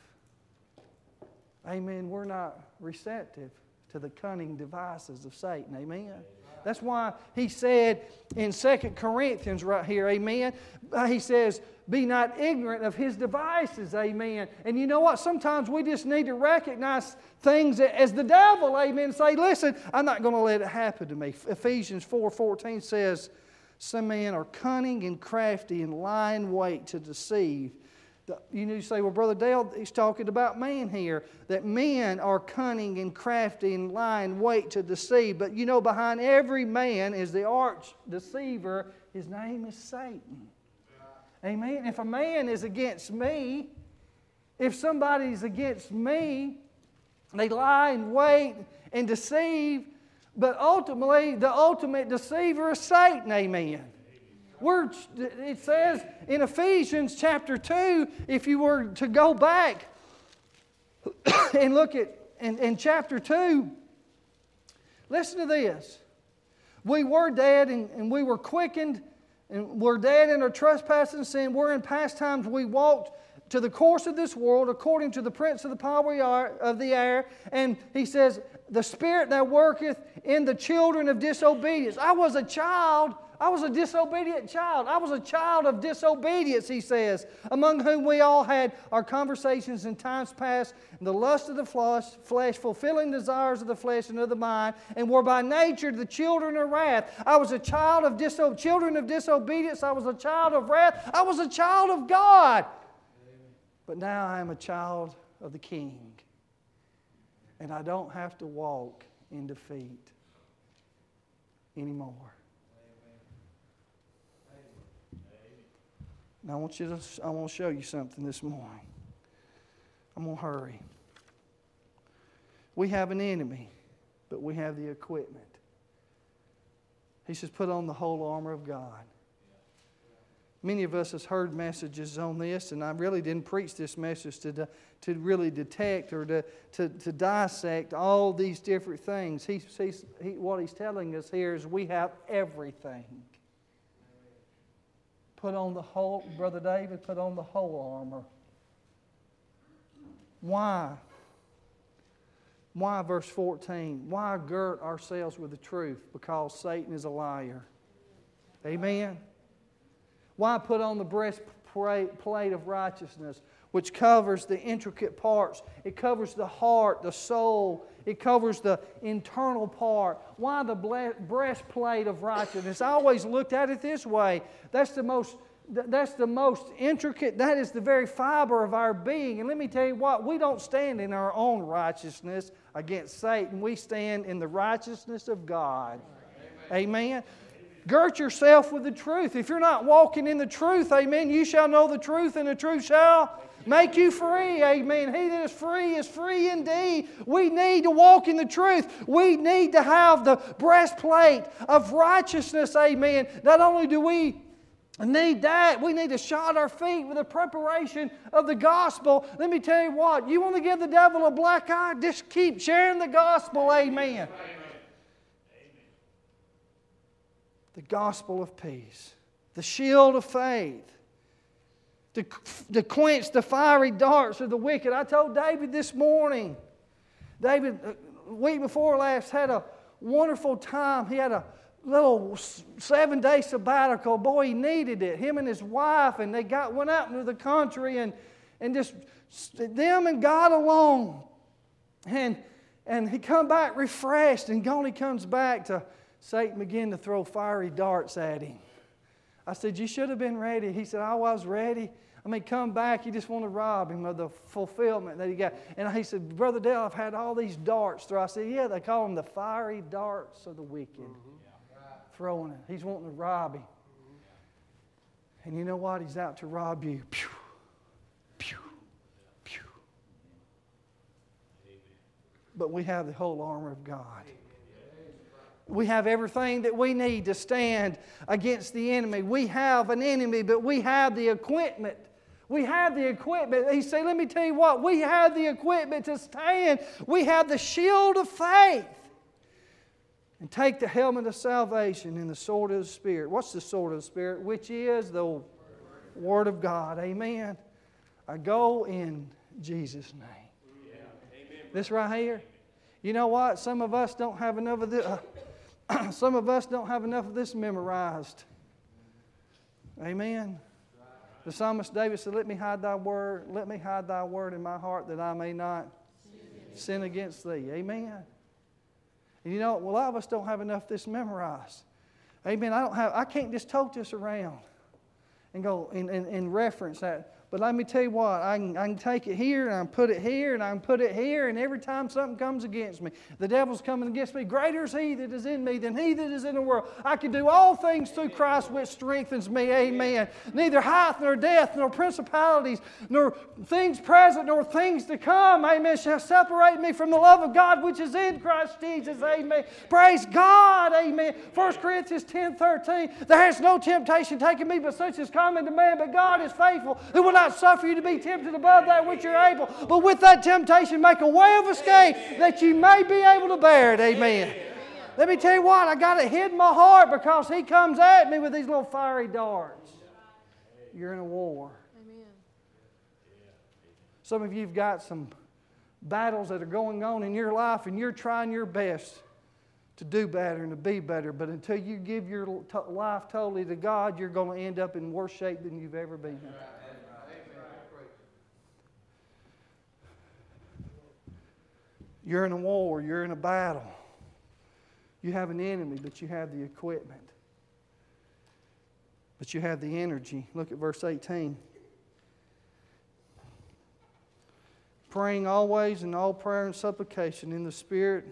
Amen. We're not receptive to the cunning devices of Satan. Amen. That's why he said in Second Corinthians right here, amen. Uh, he says, Be not ignorant of his devices, amen. And you know what? Sometimes we just need to recognize things as the devil, amen. Say, Listen, I'm not going to let it happen to me. Ephesians 4 14 says, Some men are cunning and crafty and lying wait to deceive. You need to say, well, Brother Dale, he's talking about man here, that men are cunning and crafty and lie lying wait to deceive. But you know, behind every man is the arch deceiver. His name is Satan. Amen. If a man is against me, if somebody's against me, they lie and wait and deceive, but ultimately, the ultimate deceiver is Satan. Amen. We're, it says in Ephesians chapter 2, if you were to go back and look at in, in chapter 2, listen to this. We were dead and, and we were quickened, and we're dead in our trespasses and sin. We're in past times we walked to the course of this world according to the prince of the power of the air. And he says, The spirit that worketh in the children of disobedience. I was a child I was a disobedient child. I was a child of disobedience, he says, among whom we all had our conversations in times past, the lust of the flesh, flesh, fulfilling desires of the flesh and of the mind, and were by nature the children of wrath. I was a child of diso- children of disobedience. I was a child of wrath. I was a child of God. But now I am a child of the King. And I don't have to walk in defeat anymore. I want you to I want to show you something this morning. I'm going to hurry. We have an enemy, but we have the equipment. He says, put on the whole armor of God. Many of us has heard messages on this, and I really didn't preach this message to, to really detect or to, to, to dissect all these different things. He, he, what he's telling us here is we have everything. Put on the whole, Brother David, put on the whole armor. Why? Why, verse 14? Why girt ourselves with the truth? Because Satan is a liar. Amen. Why put on the breastplate of righteousness, which covers the intricate parts? It covers the heart, the soul, it covers the internal part. Why the breastplate of righteousness? I always looked at it this way. That's the most that's the most intricate, that is the very fiber of our being. And let me tell you what, we don't stand in our own righteousness against Satan. We stand in the righteousness of God. Amen. amen. Girt yourself with the truth. If you're not walking in the truth, amen, you shall know the truth, and the truth shall make you free. Amen. He that is free is free indeed. We need to walk in the truth. We need to have the breastplate of righteousness. Amen. Not only do we need that. We need to shod our feet with the preparation of the gospel. Let me tell you what, you want to give the devil a black eye? Just keep sharing the gospel. Amen. Amen. The gospel of peace, the shield of faith, to, to quench the fiery darts of the wicked. I told David this morning, David, uh, week before last, had a wonderful time. He had a little seven day sabbatical. Boy, he needed it. Him and his wife, and they got went out into the country and, and just them and God alone. And, and he come back refreshed, and gone he comes back to Satan begin to throw fiery darts at him. I said, You should have been ready. He said, I was ready. I mean, come back. You just want to rob him of the fulfillment that he got. And he said, Brother Dale, I've had all these darts through. I said, Yeah, they call them the fiery darts of the wicked. Mm-hmm. Throwing it. He's wanting to rob him. And you know what? He's out to rob you. Pew, pew, pew. But we have the whole armor of God. We have everything that we need to stand against the enemy. We have an enemy, but we have the equipment. We have the equipment. He said, Let me tell you what, we have the equipment to stand. We have the shield of faith. And take the helmet of salvation and the sword of the Spirit. What's the sword of the Spirit? Which is the Word of God. Amen. I go in Jesus' name. amen This right here. You know what? Some of us don't have enough of this. Uh, Some of us don't have enough of this memorized. Amen. The psalmist David said, Let me hide thy word, let me hide thy word in my heart that I may not sin against thee. Amen. And you know, a lot of us don't have enough of this memorized. Amen. I don't have I can't just tote this around and go and, and, and reference that. But let me tell you what, I can, I can take it here and I can put it here and I can put it here, and every time something comes against me, the devil's coming against me. Greater is he that is in me than he that is in the world. I can do all things through Christ which strengthens me. Amen. Neither height nor death nor principalities nor things present nor things to come, amen, shall separate me from the love of God which is in Christ Jesus. Amen. Praise God. Amen. 1 Corinthians 10 13. There has no temptation taken me, but such as common to man. But God is faithful, who will not suffer you to be tempted above that which you're able, but with that temptation, make a way of escape that you may be able to bear it. Amen. Let me tell you what, I got it hid in my heart because he comes at me with these little fiery darts. You're in a war. Amen. Some of you have got some battles that are going on in your life, and you're trying your best to do better and to be better. But until you give your life totally to God, you're going to end up in worse shape than you've ever been. You're in a war, you're in a battle. You have an enemy, but you have the equipment. But you have the energy. Look at verse 18. Praying always in all prayer and supplication in the Spirit,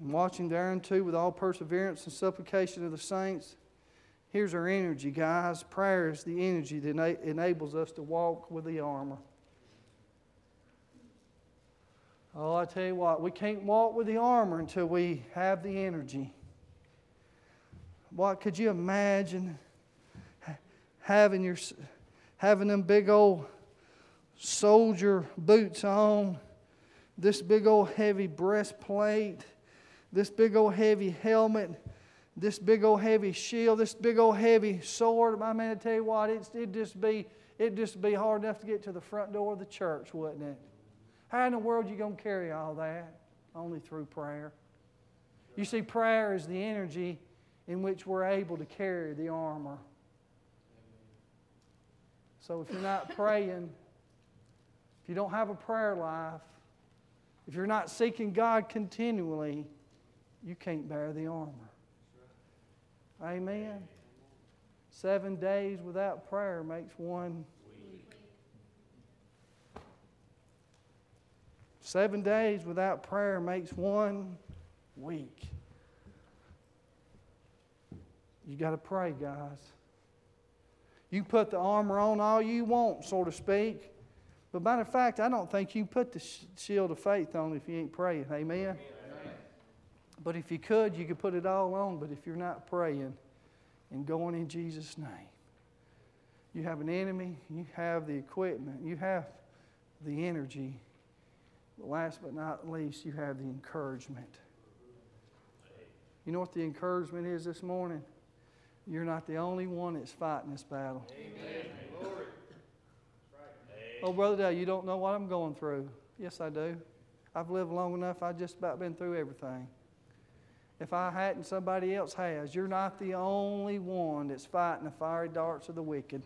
and watching thereunto with all perseverance and supplication of the saints. Here's our energy, guys. Prayer is the energy that enables us to walk with the armor. Oh, I tell you what, we can't walk with the armor until we have the energy. What could you imagine having your having them big old soldier boots on, this big old heavy breastplate, this big old heavy helmet, this big old heavy shield, this big old heavy sword. I mean, I tell you what, it'd just be it'd just be hard enough to get to the front door of the church, wouldn't it? How in the world are you going to carry all that? Only through prayer. You see, prayer is the energy in which we're able to carry the armor. So if you're not praying, if you don't have a prayer life, if you're not seeking God continually, you can't bear the armor. Amen. Seven days without prayer makes one Seven days without prayer makes one week. You got to pray, guys. You put the armor on all you want, so to speak. But matter of fact, I don't think you put the shield of faith on if you ain't praying. Amen? Amen? But if you could, you could put it all on. But if you're not praying and going in Jesus' name, you have an enemy, you have the equipment, you have the energy last but not least, you have the encouragement. You know what the encouragement is this morning? You're not the only one that's fighting this battle. Amen. Oh, Brother Dale, you don't know what I'm going through. Yes, I do. I've lived long enough, I've just about been through everything. If I hadn't, somebody else has. You're not the only one that's fighting the fiery darts of the wicked.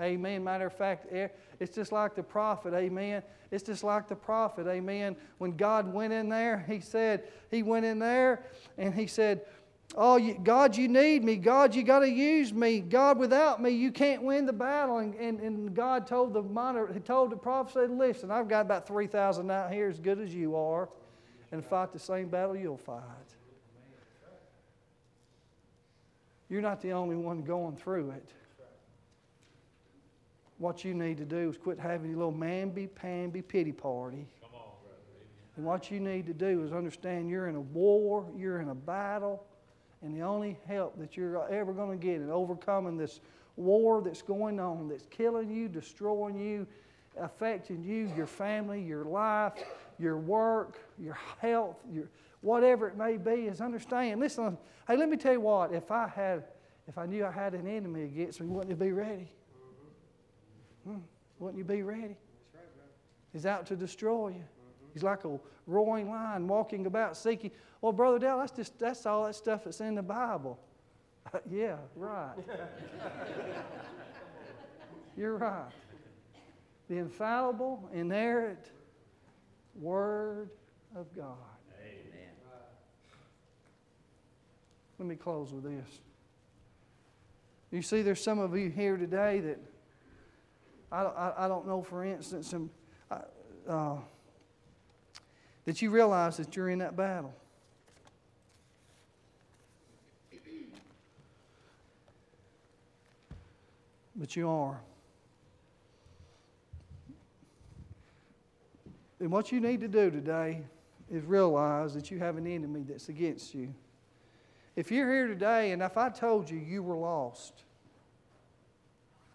Amen. Matter of fact, eh, it's just like the prophet. Amen. It's just like the prophet. Amen. When God went in there, he said, He went in there and He said, Oh, God, you need me. God, you got to use me. God, without me, you can't win the battle. And, and, and God told the monitor, He told the prophet, said, Listen, I've got about 3,000 out here as good as you are, and fight the same battle you'll fight. You're not the only one going through it. What you need to do is quit having your little mamby-pamby pity party. On, And what you need to do is understand you're in a war, you're in a battle, and the only help that you're ever going to get in overcoming this war that's going on, that's killing you, destroying you, affecting you, your family, your life, your work, your health, your whatever it may be, is understand. Listen, hey, let me tell you what, if I had if I knew I had an enemy against me, wouldn't you be ready? Hmm. Wouldn't you be ready? He's out to destroy you. He's like a roaring lion walking about seeking. Well, Brother Dale, that's just that's all that stuff that's in the Bible. yeah, right. You're right. The infallible, inerrant Word of God. Amen. Let me close with this. You see, there's some of you here today that I, I, I don't know, for instance, uh, that you realize that you're in that battle. But you are. And what you need to do today is realize that you have an enemy that's against you. If you're here today and if I told you you were lost,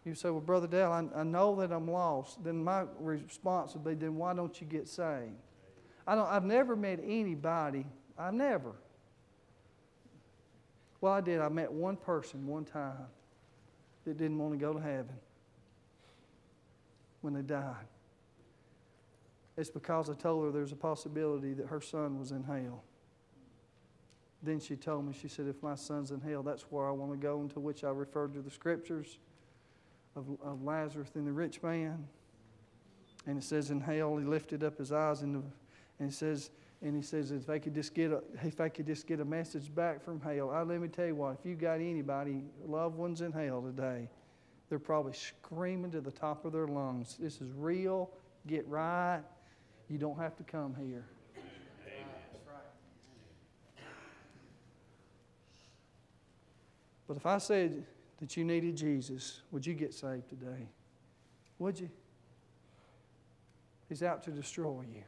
you say, Well, Brother Dale, I, I know that I'm lost. Then my response would be, Then why don't you get saved? I don't, I've never met anybody, I've never. Well, I did. I met one person one time that didn't want to go to heaven when they died. It's because I told her there's a possibility that her son was in hell. Then she told me, she said, if my son's in hell, that's where I want to go, into which I referred to the scriptures of, of Lazarus and the rich man. And it says in hell, he lifted up his eyes and, and says, and he says, if I could just get a, if I could just get a message back from hell, I, let me tell you what, if you got anybody, loved ones in hell today, they're probably screaming to the top of their lungs, this is real, get right, you don't have to come here. But if I said that you needed Jesus, would you get saved today? Would you? He's out to destroy you.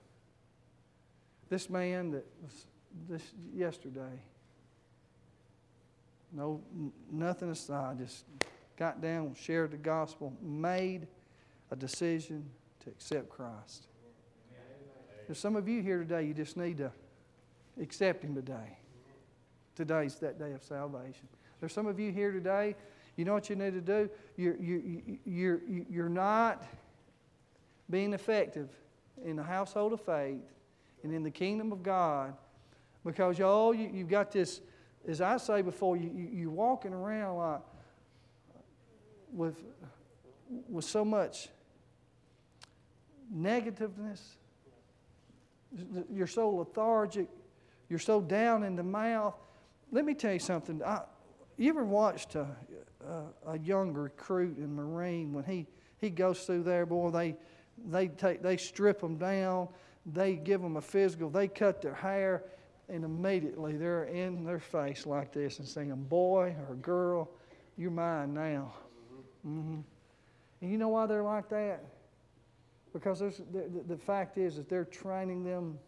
This man that was this yesterday, no nothing aside, just got down, shared the gospel, made a decision to accept Christ. There's some of you here today, you just need to accept Him today. Today's that day of salvation. There's some of you here today, you know what you need to do? You're, you're, you're, you're not being effective in the household of faith and in the kingdom of God because y'all, you, you've got this, as I say before, you, you, you're walking around like with, with so much negativeness. You're so lethargic. You're so down in the mouth. Let me tell you something. I, you ever watched a, a, young recruit in Marine when he, he goes through there, boy, they, they, take, they strip them down, they give them a physical, they cut their hair, and immediately they're in their face like this and saying, Boy or girl, you're mine now. Mm-hmm. And you know why they're like that? Because the, the fact is that they're training them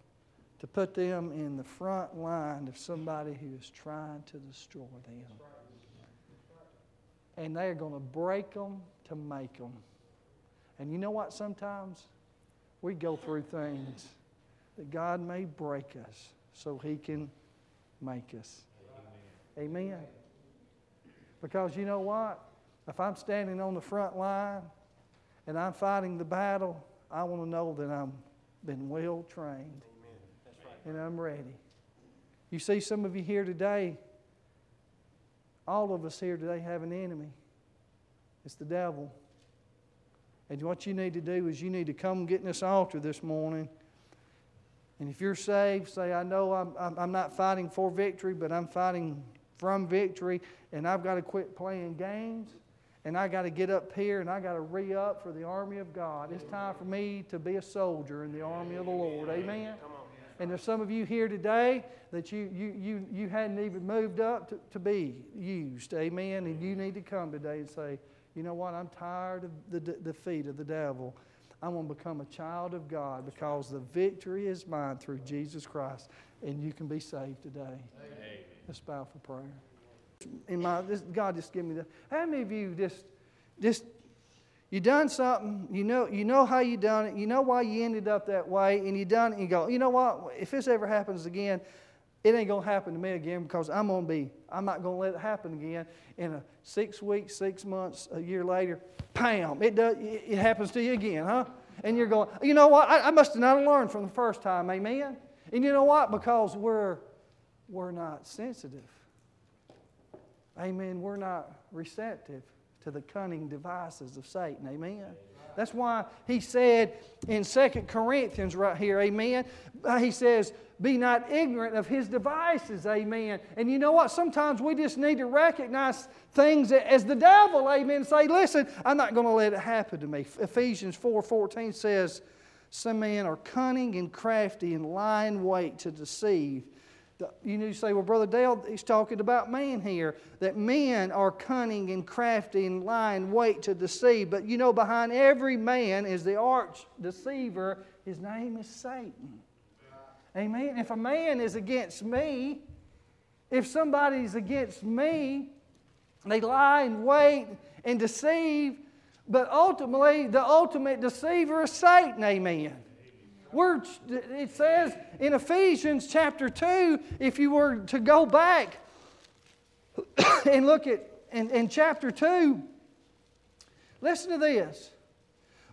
to put them in the front line of somebody who is trying to destroy them and they're going to break them to make them. And you know what? Sometimes we go through things that God may break us so He can make us. Amen. Amen. Because you know what? If I'm standing on the front line and I'm fighting the battle, I want to know that I'm been well trained. Amen. and I'm ready. You see, some of you here today, all of us here today have an enemy. It's the devil. And what you need to do is you need to come get in this altar this morning. And if you're saved, say, I know I'm, I'm, not fighting for victory, but I'm fighting from victory, and I've got to quit playing games, and I got to get up here, and I got to re up for the army of God. It's time for me to be a soldier in the army of the Lord. Amen. And there's some of you here today that you, you, you, you hadn't even moved up to, to be used. Amen. And you need to come today and say, you know what? I'm tired of the defeat of the devil. I want to become a child of God because the victory is mine through Jesus Christ. And you can be saved today. Amen. Let's bow for prayer. In my, this, God just give me the. How many of you just, just, you done something, you know, you know how you done it, you know why you ended up that way, and you done it, and you go, you know what? If this ever happens again, it ain't gonna happen to me again because I'm gonna be, I'm not gonna let it happen again. In a six weeks, six months, a year later, bam, it does, it happens to you again, huh? And you're going, you know what? I, I must have not learned from the first time, amen. And you know what? Because we're we're not sensitive. Amen. We're not receptive to the cunning devices of Satan. Amen. That's why he said in Second Corinthians right here, amen, uh, he says, be not ignorant of his devices, amen. And you know what? Sometimes we just need to recognize things as the devil, amen, say, listen, I'm not going to let it happen to me. Ephesians 4 14 says, Some men are cunning and crafty and lying wait to deceive. You say, well, Brother Dale, he's talking about man here, that men are cunning and crafty and lie lying wait to deceive. But you know, behind every man is the arch deceiver. His name is Satan. Amen. If a man is against me, if somebody's against me, they lie and wait and deceive, but ultimately, the ultimate deceiver is Satan. Amen. We're, it says in Ephesians chapter 2, if you were to go back and look at in, in chapter 2, listen to this.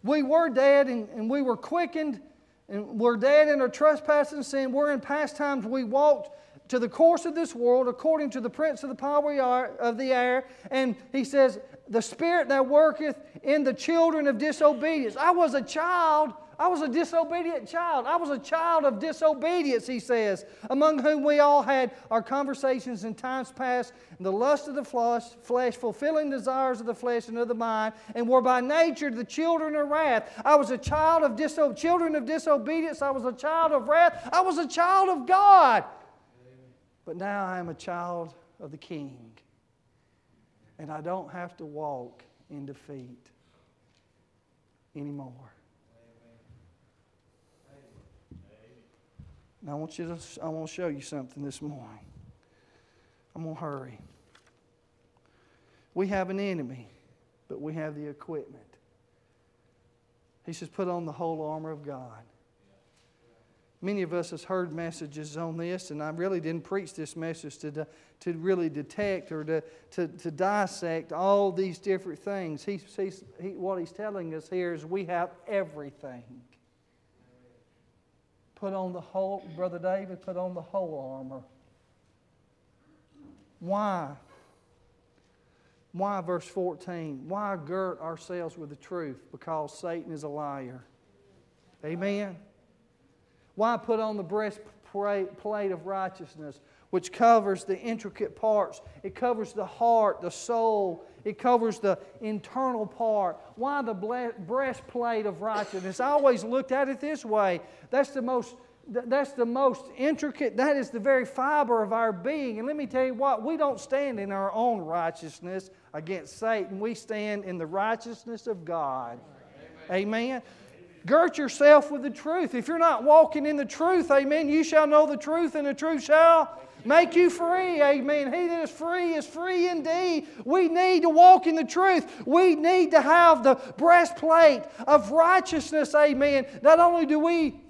We were dead and, and we were quickened, and we're dead in our trespass and sin. We're in past times we walked to the course of this world according to the prince of the power of the air. And he says, The spirit that worketh in the children of disobedience. I was a child I was a disobedient child. I was a child of disobedience, he says, among whom we all had our conversations in times past, in the lust of the flesh, flesh, fulfilling desires of the flesh and of the mind, and were by nature the children of wrath. I was a child of diso- children of disobedience. I was a child of wrath. I was a child of God. But now I am a child of the King. And I don't have to walk in defeat anymore. I want you to I want to show you something this morning. I'm going to hurry. We have an enemy, but we have the equipment. He says, put on the whole armor of God. Many of us has heard messages on this, and I really didn't preach this message to, to really detect or to, to, to dissect all these different things. He, he's, he, what he's telling us here is we have everything. Put on the whole, Brother David, put on the whole armor. Why? Why, verse 14? Why girt ourselves with the truth? Because Satan is a liar. Amen. Why put on the breastplate of righteousness, which covers the intricate parts? It covers the heart, the soul, it covers the internal part. Why the breastplate of righteousness? I always looked at it this way. That's the most that's the most intricate, that is the very fiber of our being. And let me tell you what, we don't stand in our own righteousness against Satan. We stand in the righteousness of God. Amen. amen. Girt yourself with the truth. If you're not walking in the truth, amen, you shall know the truth, and the truth shall make you free. Amen. He that is free is free indeed. We need to walk in the truth. We need to have the breastplate of righteousness. Amen. Not only do we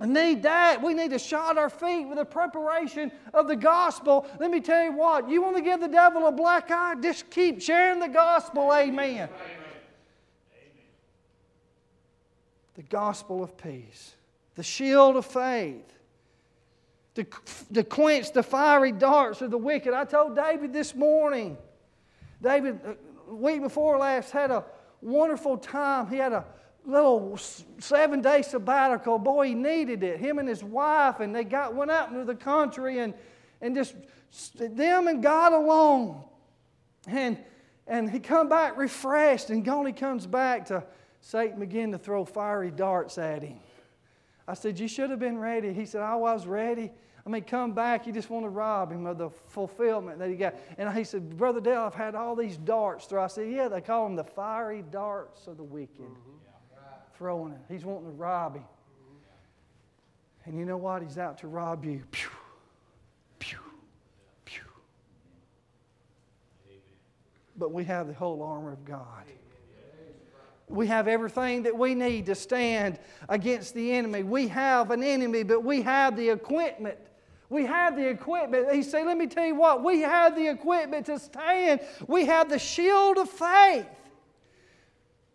need that. We need to shod our feet with the preparation of the gospel. Let me tell you what, you want to give the devil a black eye? Just keep sharing the gospel. Amen. The gospel of peace, the shield of faith to, to quench the fiery darts of the wicked. I told David this morning, David, uh, week before last, had a wonderful time. He had a little seven day sabbatical. Boy, he needed it. Him and his wife, and they got went out into the country and, and just them and God alone. And, and he come back refreshed, and gone he comes back to Satan begin to throw fiery darts at him. I said, You should have been ready. He said, I was ready. I mean, come back. You just want to rob him of the fulfillment that he got. And he said, Brother Dale, I've had all these darts through. I said, Yeah, they call them the fiery darts of the wicked. Mm-hmm. Throwing it. He's wanting to rob him. Mm-hmm. And you know what? He's out to rob you. Pew, pew, pew. But we have the whole armor of God. We have everything that we need to stand against the enemy. We have an enemy, but we have the equipment. We have the equipment. He said, Let me tell you what, we have the equipment to stand. We have the shield of faith.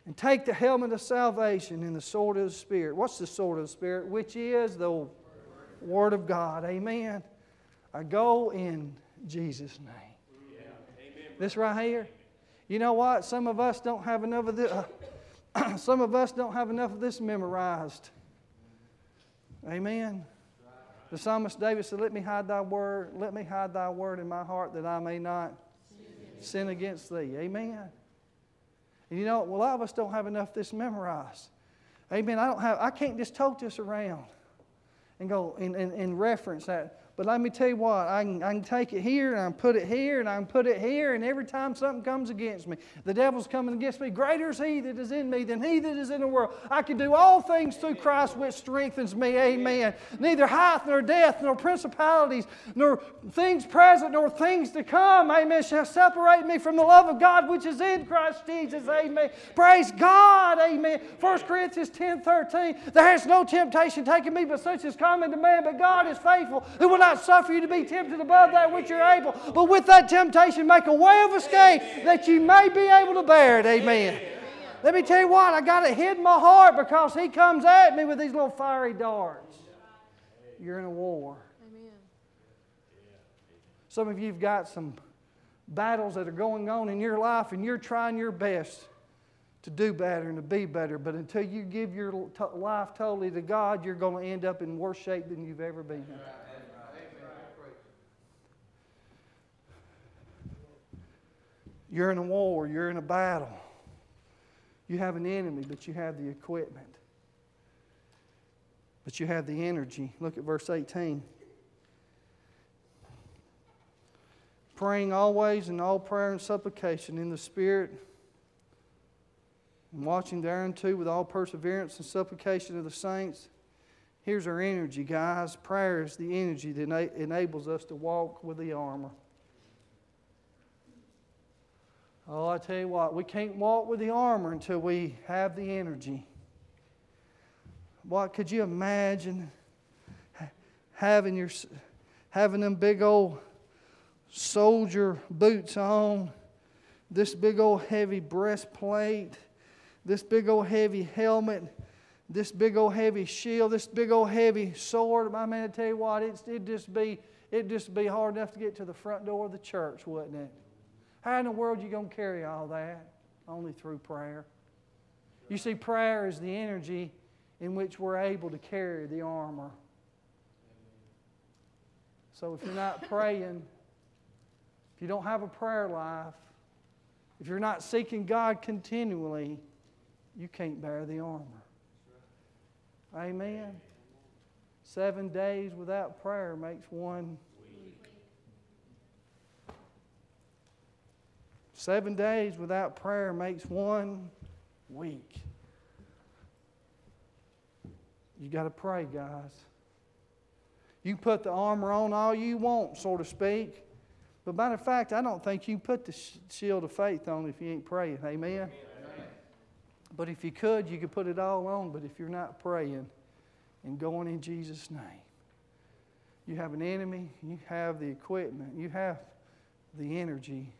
And take the helmet of salvation and the sword of the Spirit. What's the sword of the Spirit? Which is the Word of God. Amen. I go in Jesus' name. This right here. You know what? Some of us don't have enough of this. Uh, Some of us don't have enough of this memorized. Amen. The psalmist David said, Let me hide thy word, let me hide thy word in my heart that I may not sin against thee. Amen. And you know, a lot of us don't have enough of this memorized. Amen. I don't have I can't just tote this around and go and, and, and reference that. But let me tell you what, I can, I can take it here and I can put it here and I can put it here, and every time something comes against me, the devil's coming against me, greater is he that is in me than he that is in the world. I can do all things through Christ which strengthens me. Amen. Neither height nor death, nor principalities nor things present nor things to come, amen, shall separate me from the love of God which is in Christ Jesus. Amen. Praise God. Amen. 1 Corinthians 10 13. There has no temptation taken me, but such as common to man. But God is faithful, who will not suffer you to be tempted above that which you're able, but with that temptation, make a way of escape that you may be able to bear it. Amen. Let me tell you what, I got it hid in my heart because he comes at me with these little fiery darts. You're in a war. Some of you have got some battles that are going on in your life, and you're trying your best to do better and to be better. But until you give your life totally to God, you're going to end up in worse shape than you've ever been. You're in a war, you're in a battle. You have an enemy, but you have the equipment. But you have the energy. Look at verse 18. Praying always in all prayer and supplication in the Spirit, and watching thereunto with all perseverance and supplication of the saints. Here's our energy, guys. Prayer is the energy that enables us to walk with the armor. Oh, I tell you what, we can't walk with the armor until we have the energy. What could you imagine having your having them big old soldier boots on, this big old heavy breastplate, this big old heavy helmet, this big old heavy shield, this big old heavy sword. I mean, I tell you what, it'd just be it'd just be hard enough to get to the front door of the church, wouldn't it? How in the world are you going to carry all that? Only through prayer. You see, prayer is the energy in which we're able to carry the armor. So if you're not praying, if you don't have a prayer life, if you're not seeking God continually, you can't bear the armor. Amen. Seven days without prayer makes one Seven days without prayer makes one week. You got to pray, guys. You put the armor on all you want, so to speak. But matter of fact, I don't think you put the shield of faith on if you ain't praying. Amen? Amen? But if you could, you could put it all on. But if you're not praying and going in Jesus' name, you have an enemy, you have the equipment, you have the energy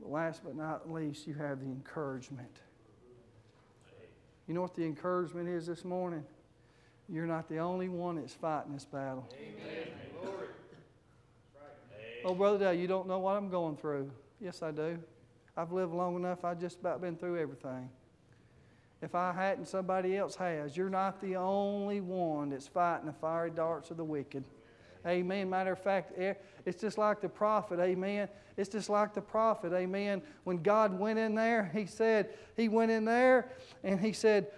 last but not least, you have the encouragement. You know what the encouragement is this morning? You're not the only one that's fighting this battle. Amen. Oh, Brother Dale, you don't know what I'm going through. Yes, I do. I've lived long enough, I've just about been through everything. If I hadn't, somebody else has. You're not the only one that's fighting the fiery darts of the wicked. Amen. Matter of fact, eh, it's just like the prophet. Amen. It's just like the prophet. Amen. When God went in there, he said, He went in there and He said,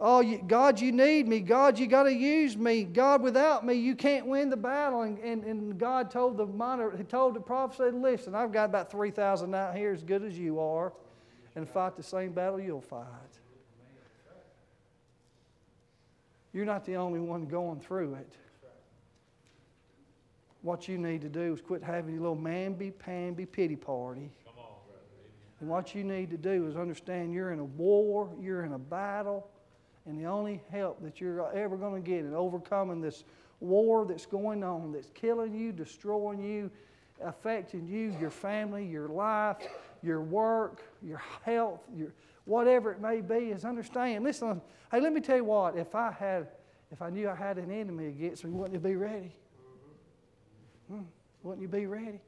Oh, you, God, you need me. God, you got to use me. God, without me, you can't win the battle. And, and, and God told the monitor, He told the prophet, said, Listen, I've got about 3,000 out here as good as you are, and fight the same battle you'll fight. You're not the only one going through it. What you need to do is quit having your little mamby-pamby pity party. And what you need to do is understand you're in a war, you're in a battle, and the only help that you're ever going to get in overcoming this war that's going on, that's killing you, destroying you, affecting you, your family, your life, your work, your health, your whatever it may be, is understand. Listen, hey, let me tell you what. If I had, if I knew I had an enemy against me, wouldn't you be ready? Hmm, wouldn't you be ready?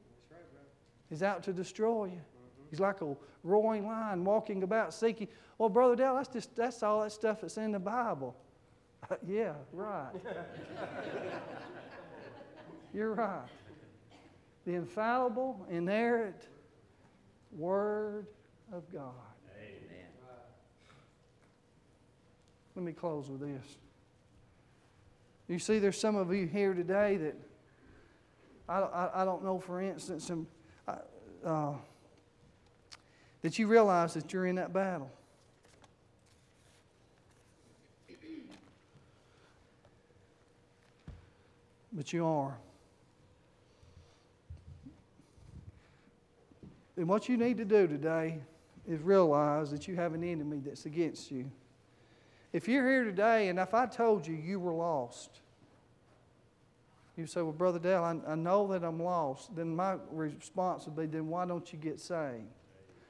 He's out to destroy you. He's like a roaring lion walking about seeking. Well, Brother Dale, that's just that's all that stuff that's in the Bible. yeah, right. You're right. The infallible, inerrant Word of God. Amen. Let me close with this. You see, there's some of you here today that I, I, I don't know, for instance, uh, that you realize that you're in that battle. But you are. And what you need to do today is realize that you have an enemy that's against you. If you're here today and if I told you you were lost, you say, Well, Brother Dale, I, I know that I'm lost. Then my response would be, Then why don't you get saved?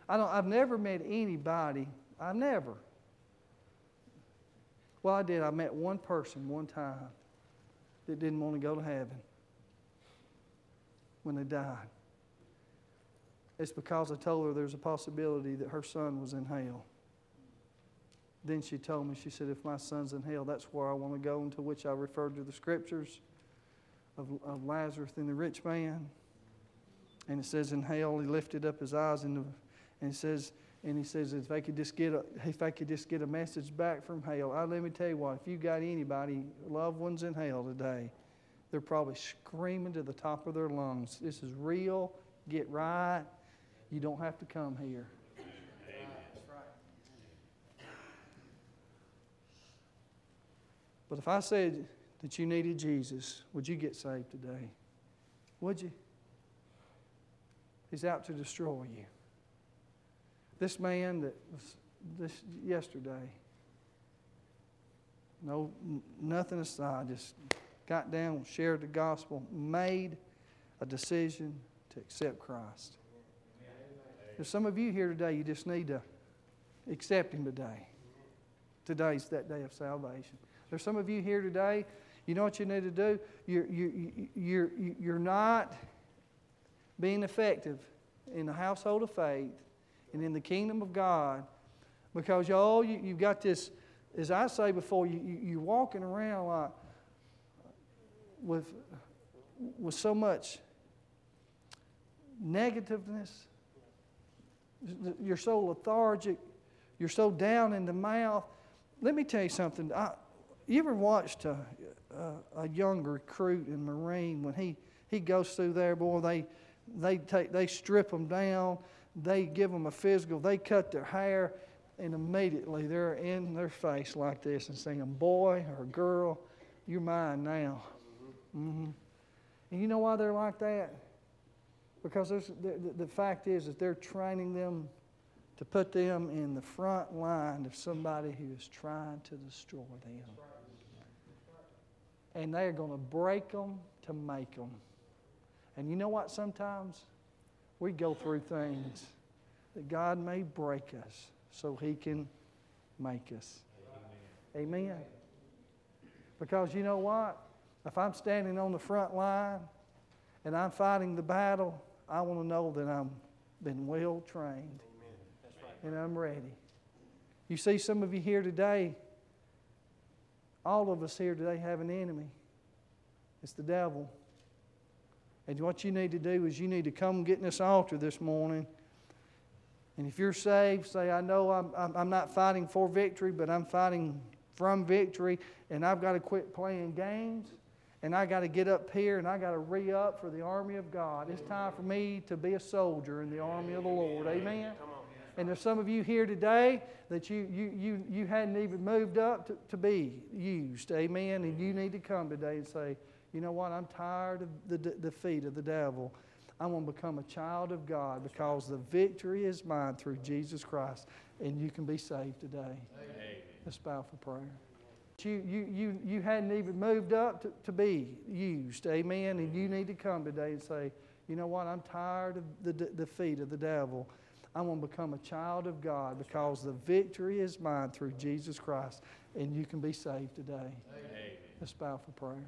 I don't, I've never met anybody, I never. Well, I did. I met one person one time that didn't want to go to heaven when they died. It's because I told her there's a possibility that her son was in hell. Then she told me, she said, if my son's in hell, that's where I want to go, into which I referred to the scriptures of, of Lazarus and the rich man. And it says in hell, he lifted up his eyes and, the, and it says, and he says, if I could just get a, if I could just get a message back from hell, I, let me tell you what, if you got anybody, loved ones in hell today, they're probably screaming to the top of their lungs, this is real, get right, you don't have to come here. But if I said that you needed Jesus, would you get saved today? Would you? He's out to destroy you. This man that was this yesterday, no nothing aside, just got down, shared the gospel, made a decision to accept Christ. There's some of you here today, you just need to accept Him today. Today's that day of salvation. There's some of you here today, you know what you need to do? You're, you're, you're, you're not being effective in the household of faith and in the kingdom of God because y'all, you, you've got this, as I say before, you, you, you're walking around like with, with so much negativeness. You're so lethargic. You're so down in the mouth. Let me tell you something. I, you ever watched a, a, young recruit in Marine when he, he goes through there, boy, they, they, take, they strip them down, they give them a physical, they cut their hair, and immediately they're in their face like this and saying, Boy or girl, you're mine now. Mm-hmm. And you know why they're like that? Because the, the, the fact is that they're training them to put them in the front line of somebody who is trying to destroy them and they're going to break them to make them. And you know what? Sometimes we go through things that God may break us so He can make us. Amen. Amen. Because you know what? If I'm standing on the front line and I'm fighting the battle, I want to know that I'm been well trained and I'm ready. You see, some of you here today, all of us here today have an enemy. It's the devil. And what you need to do is you need to come get in this altar this morning. And if you're saved, say, I know I'm, I'm, I'm not fighting for victory, but I'm fighting from victory, and I've got to quit playing games, and I got to get up here, and I got to re up for the army of God. It's time for me to be a soldier in the army of the Lord. Amen? And there's some of you here today that you, you, you, you hadn't even moved up to, to be used. Amen? And you need to come today and say, you know what? I'm tired of the defeat of the devil. I'm going to become a child of God because the victory is mine through Jesus Christ. And you can be saved today. Amen. Let's bow for prayer. You, you, you, you hadn't even moved up to, to be used. Amen. And you need to come today and say, you know what? I'm tired of the defeat of the devil. I'm going to become a child of God because the victory is mine through Jesus Christ. And you can be saved today. Amen. Let's bow for prayer.